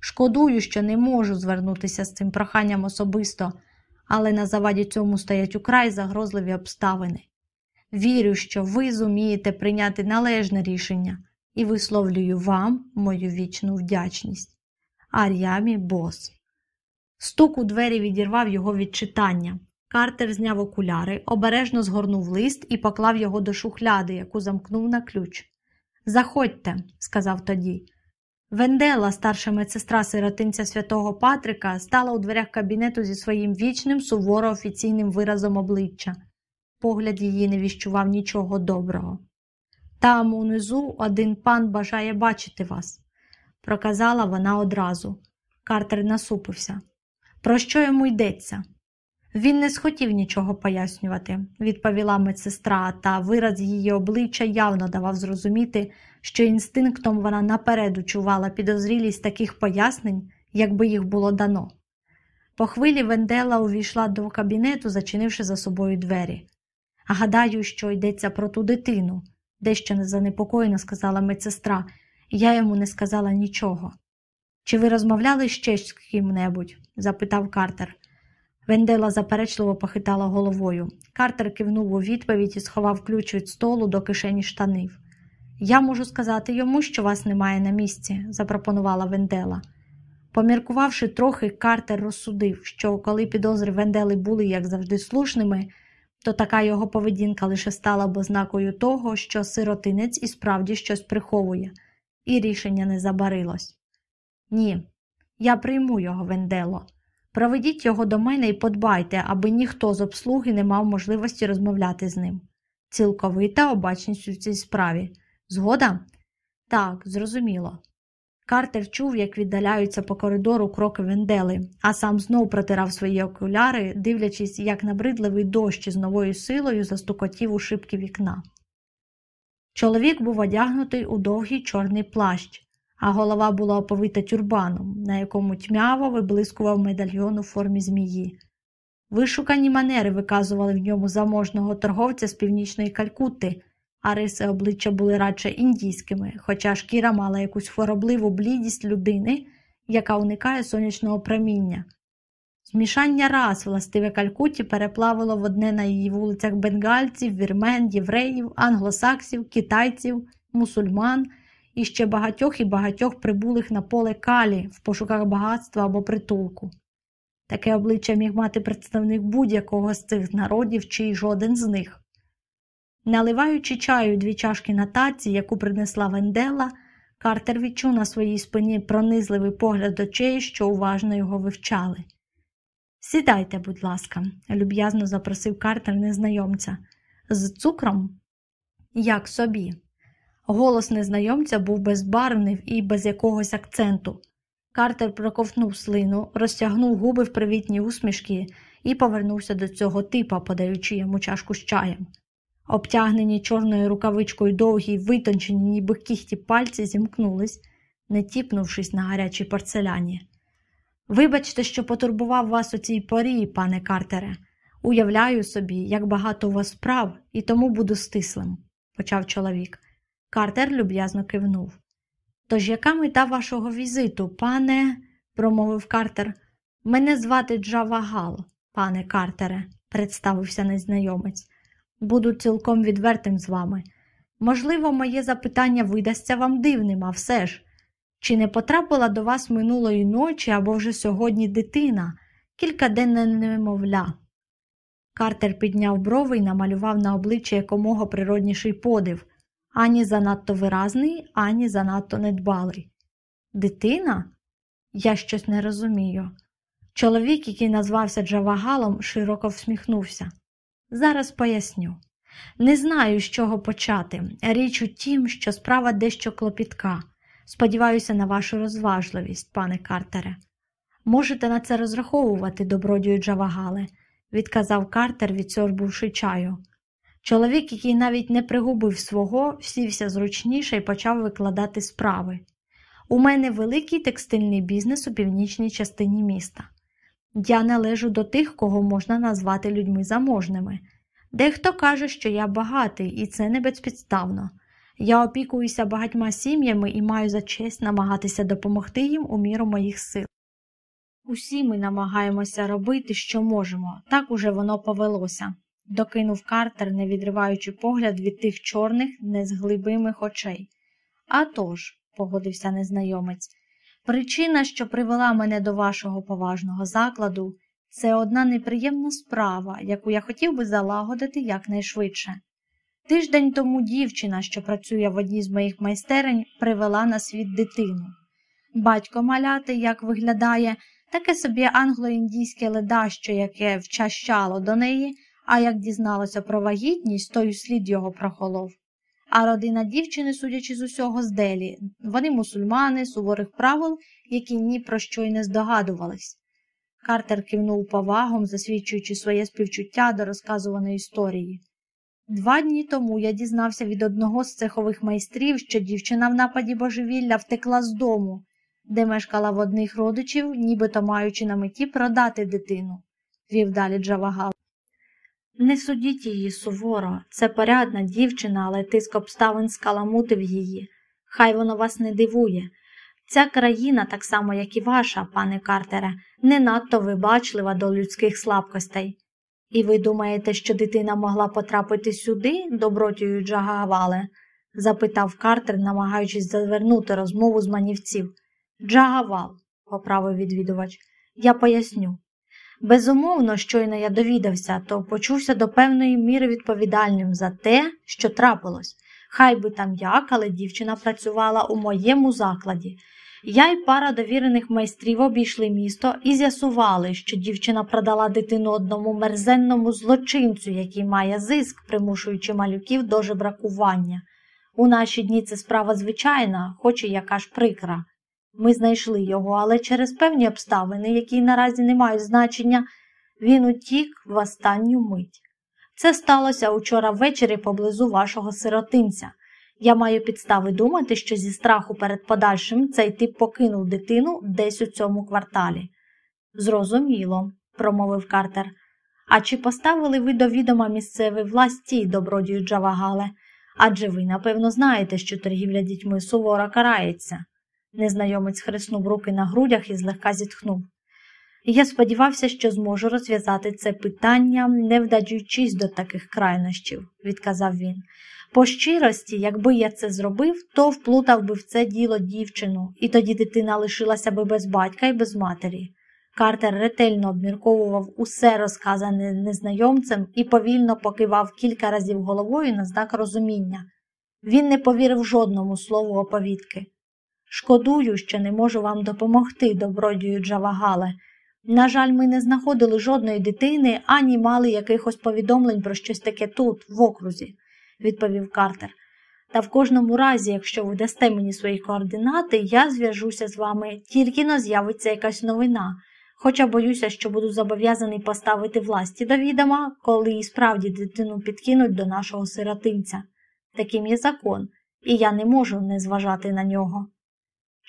Шкодую, що не можу звернутися з цим проханням особисто, але на заваді цьому стоять украй загрозливі обставини. Вірю, що ви зумієте прийняти належне рішення і висловлюю вам мою вічну вдячність. Ар'ямі Бос. Стук у двері відірвав його від читання. Картер зняв окуляри, обережно згорнув лист і поклав його до шухляди, яку замкнув на ключ. Заходьте, сказав тоді. Вендела, старша медсестра сиротинця святого Патрика, стала у дверях кабінету зі своїм вічним, суворо офіційним виразом обличчя. Погляд її не віщував нічого доброго. Там унизу один пан бажає бачити вас, проказала вона одразу. Картер насупився. Про що йому йдеться? Він не схотів нічого пояснювати, відповіла медсестра, та вираз її обличчя явно давав зрозуміти, що інстинктом вона наперед учувала підозрілість таких пояснень, якби їх було дано. По хвилі Вендела увійшла до кабінету, зачинивши за собою двері. Гадаю, що йдеться про ту дитину, дещо незанепокоєно сказала медсестра, я йому не сказала нічого. Чи ви розмовляли ще з ким-небудь? запитав Картер. Вендела заперечливо похитала головою. Картер кивнув у відповідь і сховав ключ від столу до кишені штанив. Я можу сказати йому, що вас немає на місці, запропонувала Вендела. Поміркувавши трохи, Картер розсудив, що коли підозри Вендели були, як завжди, слушними, то така його поведінка лише стала б ознакою того, що сиротинець і справді щось приховує, і рішення не забарилось. Ні, я прийму його, Вендело. Проведіть його до мене і подбайте, аби ніхто з обслуги не мав можливості розмовляти з ним. Цілковита обачність у цій справі. Згода? Так, зрозуміло. Картер чув, як віддаляються по коридору кроки Вендели, а сам знов протирав свої окуляри, дивлячись, як набридливий дощ із новою силою застукотів у шибки вікна. Чоловік був одягнутий у довгий чорний плащ, а голова була оповита тюрбаном, на якому тьмяво виблискував медальйон у формі змії. Вишукані манери виказували в ньому заможного торговця з північної Калькутти, а риси обличчя були радше індійськими, хоча шкіра мала якусь хворобливу блідість людини, яка уникає сонячного проміння. Змішання рас, властиве Калькутті, переплавило в одне на її вулицях бенгальців, вірмен, євреїв, англосаксів, китайців, мусульман і ще багатьох і багатьох прибулих на поле калі в пошуках багатства або притулку. Таке обличчя міг мати представник будь-якого з цих народів чи й жоден з них. Наливаючи чаю дві чашки на таці, яку принесла Вендела, Картер відчув на своїй спині пронизливий погляд очей, що уважно його вивчали. Сідайте, будь ласка, люб'язно запросив Картер незнайомця. З цукром? Як собі. Голос незнайомця був безбарвний і без якогось акценту. Картер проковтнув слину, розтягнув губи в привітній усмішки і повернувся до цього типа, подаючи йому чашку з чаєм. Обтягнені чорною рукавичкою довгі й витончені, ніби кіхті пальці зімкнулись, не тіпнувшись на гарячій порцеляні. Вибачте, що потурбував вас у цій порі, пане Картере. Уявляю собі, як багато у вас справ, і тому буду стислим, почав чоловік. Картер люб'язно кивнув. Тож яка мета вашого візиту, пане, промовив Картер. Мене звати Джава Гал, пане Картере, представився незнайомець. Буду цілком відвертим з вами. Можливо, моє запитання видасться вам дивним, а все ж. Чи не потрапила до вас минулої ночі або вже сьогодні дитина, кількаденне немовля? Картер підняв брови і намалював на обличчя якомога природніший подив, ані занадто виразний, ані занадто недбалий. Дитина? Я щось не розумію. Чоловік, який назвався Джавагалом, широко всміхнувся. Зараз поясню. Не знаю, з чого почати. Річ у тім, що справа дещо клопітка. Сподіваюся на вашу розважливість, пане Картере. Можете на це розраховувати, добродію Джавагале, відказав Картер, відсорбувши чаю. Чоловік, який навіть не пригубив свого, сівся зручніше і почав викладати справи. У мене великий текстильний бізнес у північній частині міста. Я належу до тих, кого можна назвати людьми заможними. Дехто каже, що я багатий, і це не безпідставно. Я опікуюся багатьма сім'ями і маю за честь намагатися допомогти їм у міру моїх сил. Усі ми намагаємося робити, що можемо, так уже воно повелося, докинув Картер, не відриваючи погляд від тих чорних, незглибимих очей. «А тож», – погодився незнайомець, причина, що привела мене до вашого поважного закладу, це одна неприємна справа, яку я хотів би залагодити якнайшвидше. Тиждень тому дівчина, що працює в одній з моїх майстерень, привела на світ дитину. Батько маляти, як виглядає, таке собі англо-індійське ледащо, яке вчащало до неї, а як дізналося про вагітність, то й слід його прохолов. А родина дівчини, судячи з усього, з Делі, вони мусульмани, суворих правил, які ні про що й не здогадувались. Картер кивнув повагом, засвідчуючи своє співчуття до розказуваної історії. Два дні тому я дізнався від одного з цехових майстрів, що дівчина в нападі божевілля втекла з дому, де мешкала в одних родичів, нібито маючи на меті продати дитину, вів далі Джавагал. Не судіть її суворо, це порядна дівчина, але тиск обставин скаламутив її. Хай воно вас не дивує. Ця країна, так само, як і ваша, пане Картере, не надто вибачлива до людських слабкостей. І ви думаєте, що дитина могла потрапити сюди, добротію Джагавале? запитав Картер, намагаючись завернути розмову з манівців. Джагавал, поправив відвідувач, я поясню. Безумовно, щойно я довідався, то почувся до певної міри відповідальним за те, що трапилось. Хай би там як, але дівчина працювала у моєму закладі. Я й пара довірених майстрів обійшли місто і з'ясували, що дівчина продала дитину одному мерзенному злочинцю, який має зиск, примушуючи малюків до жебракування. У наші дні це справа звичайна, хоч і яка ж прикра. Ми знайшли його, але через певні обставини, які наразі не мають значення, він утік в останню мить. Це сталося учора ввечері поблизу вашого сиротинця. Я маю підстави думати, що зі страху перед подальшим цей тип покинув дитину десь у цьому кварталі. Зрозуміло, промовив Картер. А чи поставили ви до відома місцеві власті добродію Джавагале? Адже ви, напевно, знаєте, що торгівля дітьми суворо карається. Незнайомець хреснув руки на грудях і злегка зітхнув. Я сподівався, що зможу розв'язати це питання, не вдаючись до таких крайнощів, відказав він. По щирості, якби я це зробив, то вплутав би в це діло дівчину, і тоді дитина лишилася би без батька і без матері. Картер ретельно обмірковував усе розказане незнайомцем і повільно покивав кілька разів головою на знак розуміння. Він не повірив жодному слову оповідки. Шкодую, що не можу вам допомогти, добродію Джавагале. На жаль, ми не знаходили жодної дитини, ані мали якихось повідомлень про щось таке тут, в окрузі відповів Картер. Та в кожному разі, якщо ви дасте мені свої координати, я зв'яжуся з вами, тільки но з'явиться якась новина. Хоча боюся, що буду зобов'язаний поставити власті до відома, коли і справді дитину підкинуть до нашого сиротинця. Таким є закон, і я не можу не зважати на нього.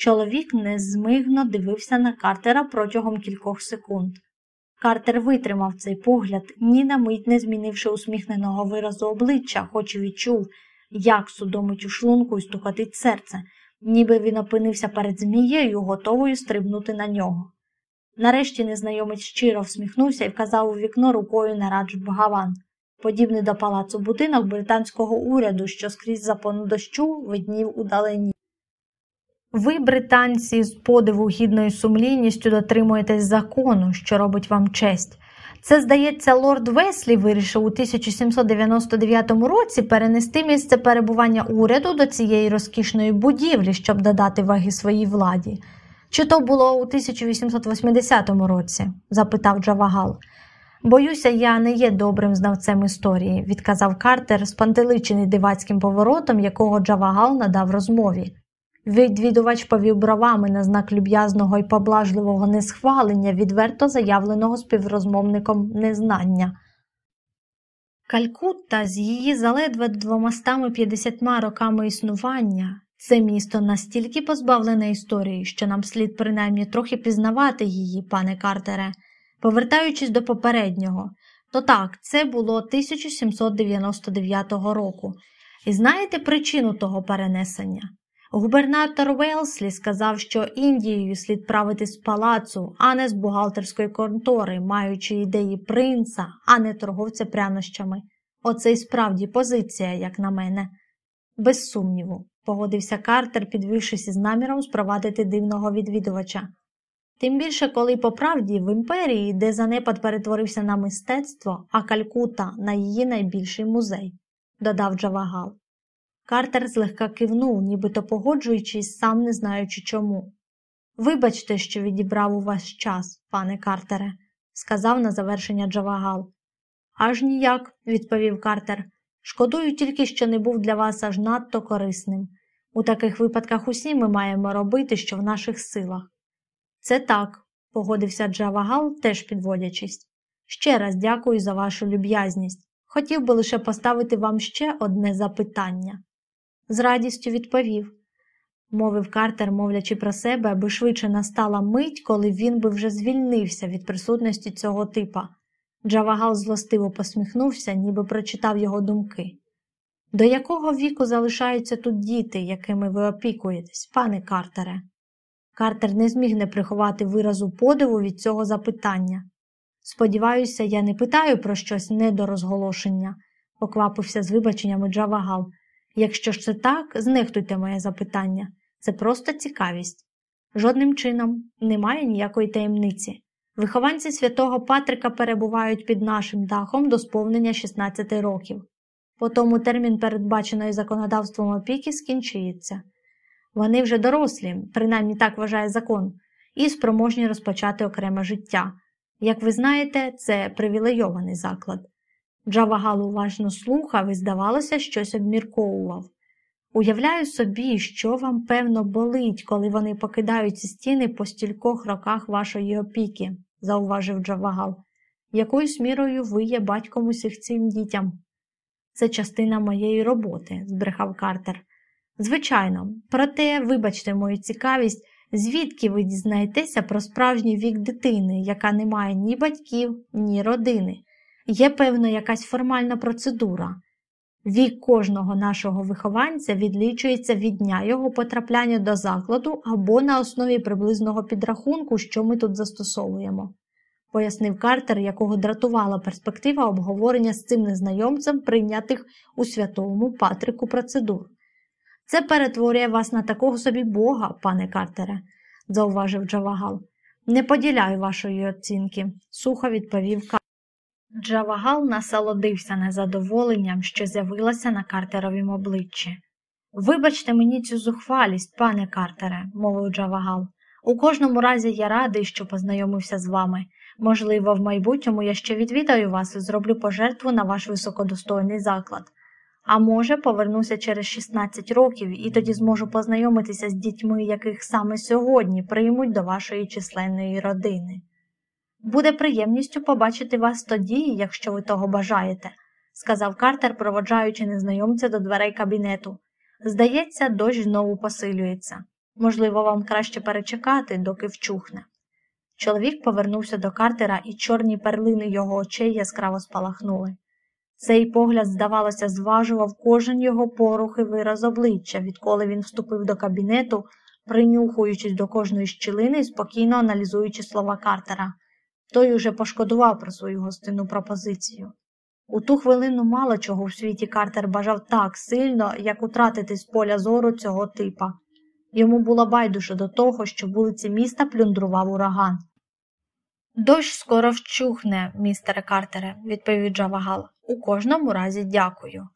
Чоловік незмигно дивився на Картера протягом кількох секунд. Картер витримав цей погляд, ні на мить не змінивши усміхненого виразу обличчя, хоч і відчув, як судомить у шлунку і стукатить серце, ніби він опинився перед змією, готовою стрибнути на нього. Нарешті незнайомець щиро всміхнувся і вказав у вікно рукою на Радж Бгаван, подібний до палацу будинок британського уряду, що скрізь запону дощу виднів удалені. Ви, британці, з подиву гідною сумлінністю дотримуєтесь закону, що робить вам честь. Це, здається, лорд Веслі вирішив у 1799 році перенести місце перебування уряду до цієї розкішної будівлі, щоб додати ваги своїй владі. Чи то було у 1880 році? запитав Джавагал. Боюся, я не є добрим знавцем історії, відказав Картер, спантеличений дивацьким поворотом, якого Джавагал надав розмові. Відвідувач повів бровами на знак люб'язного і поблажливого несхвалення, відверто заявленого співрозмовником незнання. Калькутта з її заледве 250 роками існування це місто настільки позбавлене історії, що нам слід принаймні трохи пізнавати її, пане Картере. Повертаючись до попереднього, то так, це було 1799 року. І знаєте причину того перенесення? Губернатор Велслі сказав, що Індією слід правити з палацу, а не з бухгалтерської контори, маючи ідеї принца, а не торговця прянощами. Оце й справді позиція, як на мене. Без сумніву, погодився Картер, підвівшись із наміром спровадити дивного відвідувача. Тим більше, коли по правді в імперії, де занепад перетворився на мистецтво, а Калькута на її найбільший музей, додав Джавагал. Картер злегка кивнув, нібито погоджуючись, сам не знаючи чому. Вибачте, що відібрав у вас час, пане Картере, сказав на завершення Джавагал. Аж ніяк, відповів Картер. Шкодую тільки, що не був для вас аж надто корисним. У таких випадках усі ми маємо робити, що в наших силах. Це так, погодився Джавагал, теж підводячись. Ще раз дякую за вашу люб'язність. Хотів би лише поставити вам ще одне запитання з радістю відповів, мовив Картер, мовлячи про себе, аби швидше настала мить, коли він би вже звільнився від присутності цього типа. Джавагал злостиво посміхнувся, ніби прочитав його думки. До якого віку залишаються тут діти, якими ви опікуєтесь, пане Картере? Картер не зміг не приховати виразу подиву від цього запитання. Сподіваюся, я не питаю про щось недорозголошення, поквапився з вибаченнями Джавагал. Якщо ж це так, знехтуйте моє запитання. Це просто цікавість. Жодним чином немає ніякої таємниці. Вихованці святого Патрика перебувають під нашим дахом до сповнення 16 років. По тому термін передбаченої законодавством опіки скінчується. Вони вже дорослі, принаймні так вважає закон, і спроможні розпочати окреме життя. Як ви знаєте, це привілейований заклад. Джавагал уважно слухав і, здавалося, щось обмірковував. Уявляю собі, що вам, певно, болить, коли вони покидають ці стіни по стількох роках вашої опіки, зауважив Джавагал. Якоюсь мірою ви є батьком усіх цим дітям. Це частина моєї роботи, збрехав Картер. Звичайно, проте, вибачте мою цікавість, звідки ви дізнаєтеся про справжній вік дитини, яка не має ні батьків, ні родини. Є, певно, якась формальна процедура. Вік кожного нашого вихованця відлічується від дня його потрапляння до закладу або на основі приблизного підрахунку, що ми тут застосовуємо, пояснив Картер, якого дратувала перспектива обговорення з цим незнайомцем прийнятих у святому Патрику процедур. Це перетворює вас на такого собі Бога, пане Картере, зауважив Джавагал. Не поділяю вашої оцінки, сухо відповів Картер. Джавагал насолодився незадоволенням, що з'явилося на Картеровім обличчі. Вибачте мені цю зухвалість, пане Картере, мовив Джавагал. У кожному разі я радий, що познайомився з вами. Можливо, в майбутньому я ще відвідаю вас і зроблю пожертву на ваш високодостойний заклад. А може, повернуся через 16 років і тоді зможу познайомитися з дітьми, яких саме сьогодні приймуть до вашої численної родини. Буде приємністю побачити вас тоді, якщо ви того бажаєте, сказав Картер, проводжаючи незнайомця до дверей кабінету. Здається, дощ знову посилюється. Можливо, вам краще перечекати, доки вчухне. Чоловік повернувся до Картера, і чорні перлини його очей яскраво спалахнули. Цей погляд, здавалося, зважував кожен його порух і вираз обличчя, відколи він вступив до кабінету, принюхуючись до кожної щілини і спокійно аналізуючи слова Картера. Той уже пошкодував про свою гостинну пропозицію. У ту хвилину мало чого в світі Картер бажав так сильно, як утратити з поля зору цього типа. Йому було байдуже до того, що вулиці міста плюндрував ураган. Дощ скоро вчухне, містере Картере, відповів Джавагал. У кожному разі дякую.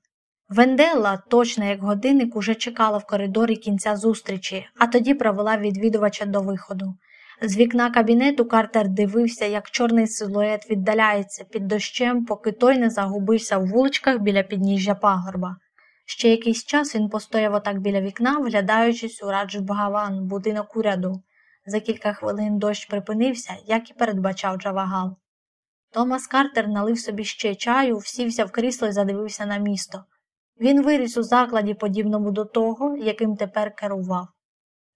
Венделла, точно як годинник, уже чекала в коридорі кінця зустрічі, а тоді провела відвідувача до виходу. З вікна кабінету Картер дивився, як чорний силует віддаляється під дощем, поки той не загубився в вуличках біля підніжжя пагорба. Ще якийсь час він постояв отак біля вікна, вглядаючись у Раджі Багаван, будинок уряду. За кілька хвилин дощ припинився, як і передбачав Джавагал. Томас Картер налив собі ще чаю, всівся в крісло і задивився на місто. Він виріс у закладі, подібному до того, яким тепер керував.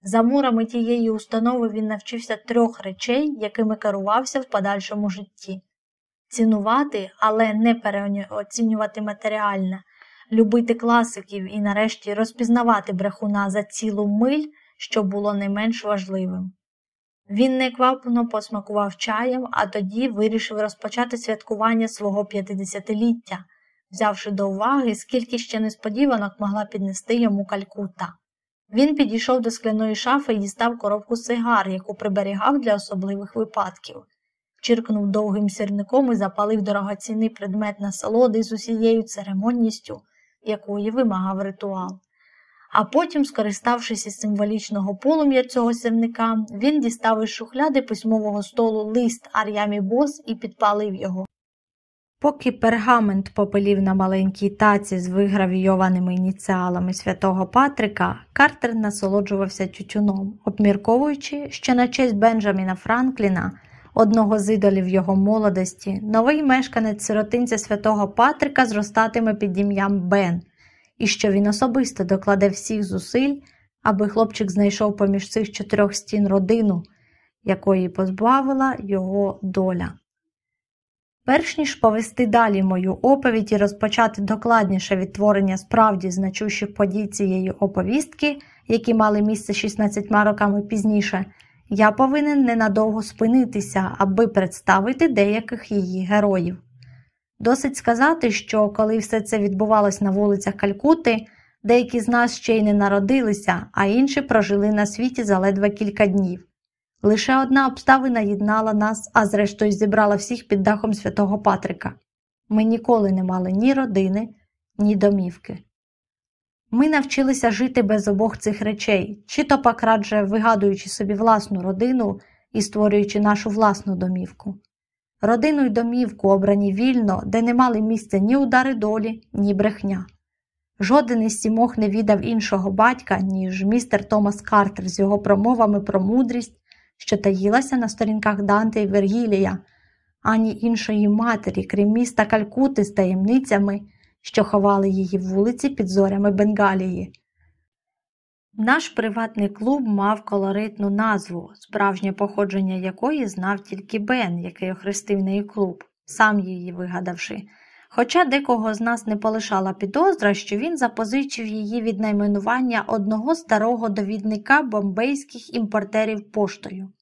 За мурами тієї установи він навчився трьох речей, якими керувався в подальшому житті цінувати, але не переоцінювати матеріальне, любити класиків і, нарешті, розпізнавати брехуна за цілу миль, що було не менш важливим. Він неквапно посмакував чаєм, а тоді вирішив розпочати святкування свого п'ятидесятиліття, взявши до уваги, скільки ще несподіванок могла піднести йому калькута. Він підійшов до скляної шафи і дістав коробку сигар, яку приберігав для особливих випадків, чиркнув довгим сірником і запалив дорогоцінний предмет насолоди з усією церемонністю, якої вимагав ритуал. А потім, скориставшись із символічного полум'я цього сірника, він дістав із шухляди письмового столу лист Ар'ямі Бос і підпалив його. Поки пергамент попелів на маленькій таці з вигравійованими ініціалами святого Патрика, Картер насолоджувався тютюном, обмірковуючи, що на честь Бенджаміна Франкліна, одного з ідолів його молодості, новий мешканець сиротинця святого Патрика зростатиме під ім'ям Бен, і що він особисто докладе всіх зусиль, аби хлопчик знайшов поміж цих чотирьох стін родину, якої позбавила його доля. Перш ніж повести далі мою оповідь і розпочати докладніше відтворення справді значущих подій цієї оповістки, які мали місце 16 роками пізніше, я повинен ненадовго спинитися, аби представити деяких її героїв. Досить сказати, що коли все це відбувалось на вулицях Калькути, деякі з нас ще й не народилися, а інші прожили на світі за ледве кілька днів. Лише одна обставина єднала нас, а зрештою зібрала всіх під дахом святого Патрика. Ми ніколи не мали ні родини, ні домівки. Ми навчилися жити без обох цих речей, чи то пак радже вигадуючи собі власну родину і створюючи нашу власну домівку. Родину й домівку обрані вільно, де не мали місця ні удари долі, ні брехня. Жоден із сімох не віддав іншого батька, ніж містер Томас Картер з його промовами про мудрість що таїлася на сторінках Данте і Вергілія, ані іншої матері, крім міста Калькути з таємницями, що ховали її вулиці під зорями Бенгалії. Наш приватний клуб мав колоритну назву, справжнє походження якої знав тільки Бен, який охрестив неї клуб, сам її вигадавши. Хоча декого з нас не полишала підозра, що він запозичив її від найменування одного старого довідника бомбейських імпортерів поштою.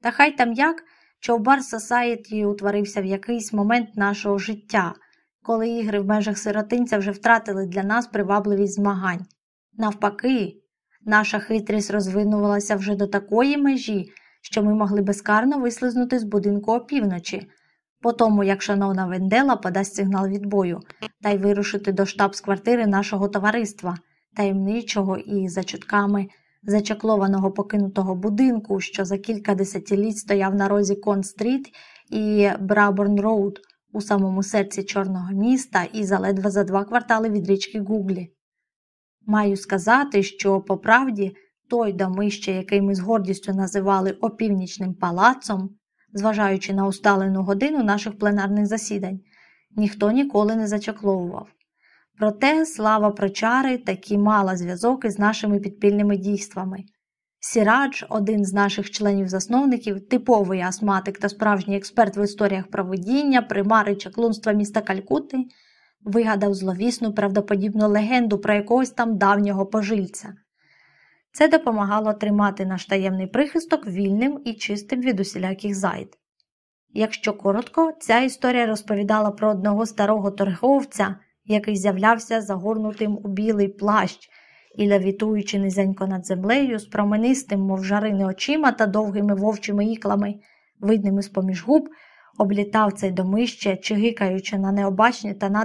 Та хай там як Човбар Сосаєті утворився в якийсь момент нашого життя, коли ігри в межах сиротинця вже втратили для нас привабливість змагань. Навпаки, наша хитрість розвинувалася вже до такої межі, що ми могли безкарно вислизнути з будинку опівночі по тому, як шановна Вендела подасть сигнал відбою, та й вирушити до штаб-квартири нашого товариства, таємничого і, за чутками, зачаклованого покинутого будинку, що за кілька десятиліть стояв на розі Кон-стріт і Браборн-Роуд у самому серці чорного міста і заледве за два квартали від річки Гуглі. Маю сказати, що по правді той домище, який ми з гордістю називали опівнічним палацом, зважаючи на усталену годину наших пленарних засідань, ніхто ніколи не зачакловував. Проте слава про чари таки мала зв'язок із нашими підпільними дійствами. Сірадж, один з наших членів-засновників, типовий астматик та справжній експерт в історіях провидіння, примари чаклунства міста Калькутти, вигадав зловісну правдоподібну легенду про якогось там давнього пожильця. Це допомагало тримати наш таємний прихисток вільним і чистим від усіляких зайд. Якщо коротко, ця історія розповідала про одного старого торговця, який з'являвся загорнутим у білий плащ і, левітуючи низенько над землею, з променистим, мов жарини очима та довгими вовчими іклами, видними з поміж губ, облітав цей домище, чигикаючи на необачні та